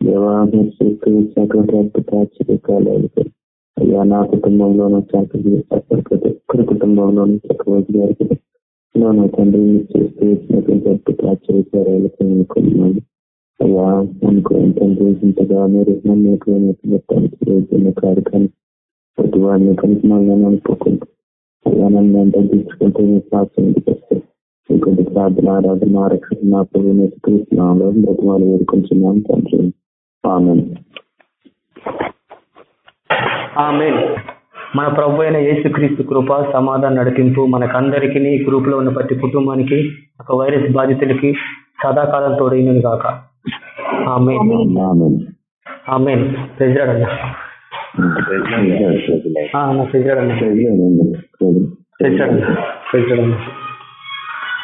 దేవా మీరు చేస్తూ ఇచ్చినటువంటి అద్భుత అయ్యా నా కుటుంబంలోనూ చక్కటి ప్రతి ఒక్కరి కుటుంబంలోనూ చక్కటి జరిగింది లోనూ తండ్రి మీరు చేస్తూ ఇచ్చినటువంటి అద్భుత ఆశ్చర్యకార్యాలు కొన్నాను అయ్యా మనకు మీరు నమ్మకం పెట్టడానికి కార్యక్రమం ప్రతి వాడిని కనుక అనుకోకుండా అయ్యా నన్ను అంటే తీసుకుంటే మీ వస్తే ఇంకొంత ప్రార్థన ఆరాధన ఆరక్షణ నా ప్రభు ప్రతి బ్రతమాలు వేడుకుంటున్నాను తండ్రి ఆమె మన ప్రభు అయిన యేసుక్రీస్తు కృప సమాధాన నడిపింపు మనకందరికి గ్రూప్లో ఉన్న ప్రతి కుటుంబానికి ఒక వైరస్ బాధితులకి సదాకాలం తోడైనది కాక ఆమెన్ ఆమె ఆమెన్ ప్రెజరాడన్న ప్రెజరాడన్న ప్రెజరాడన్న ప్రెజరాడన్న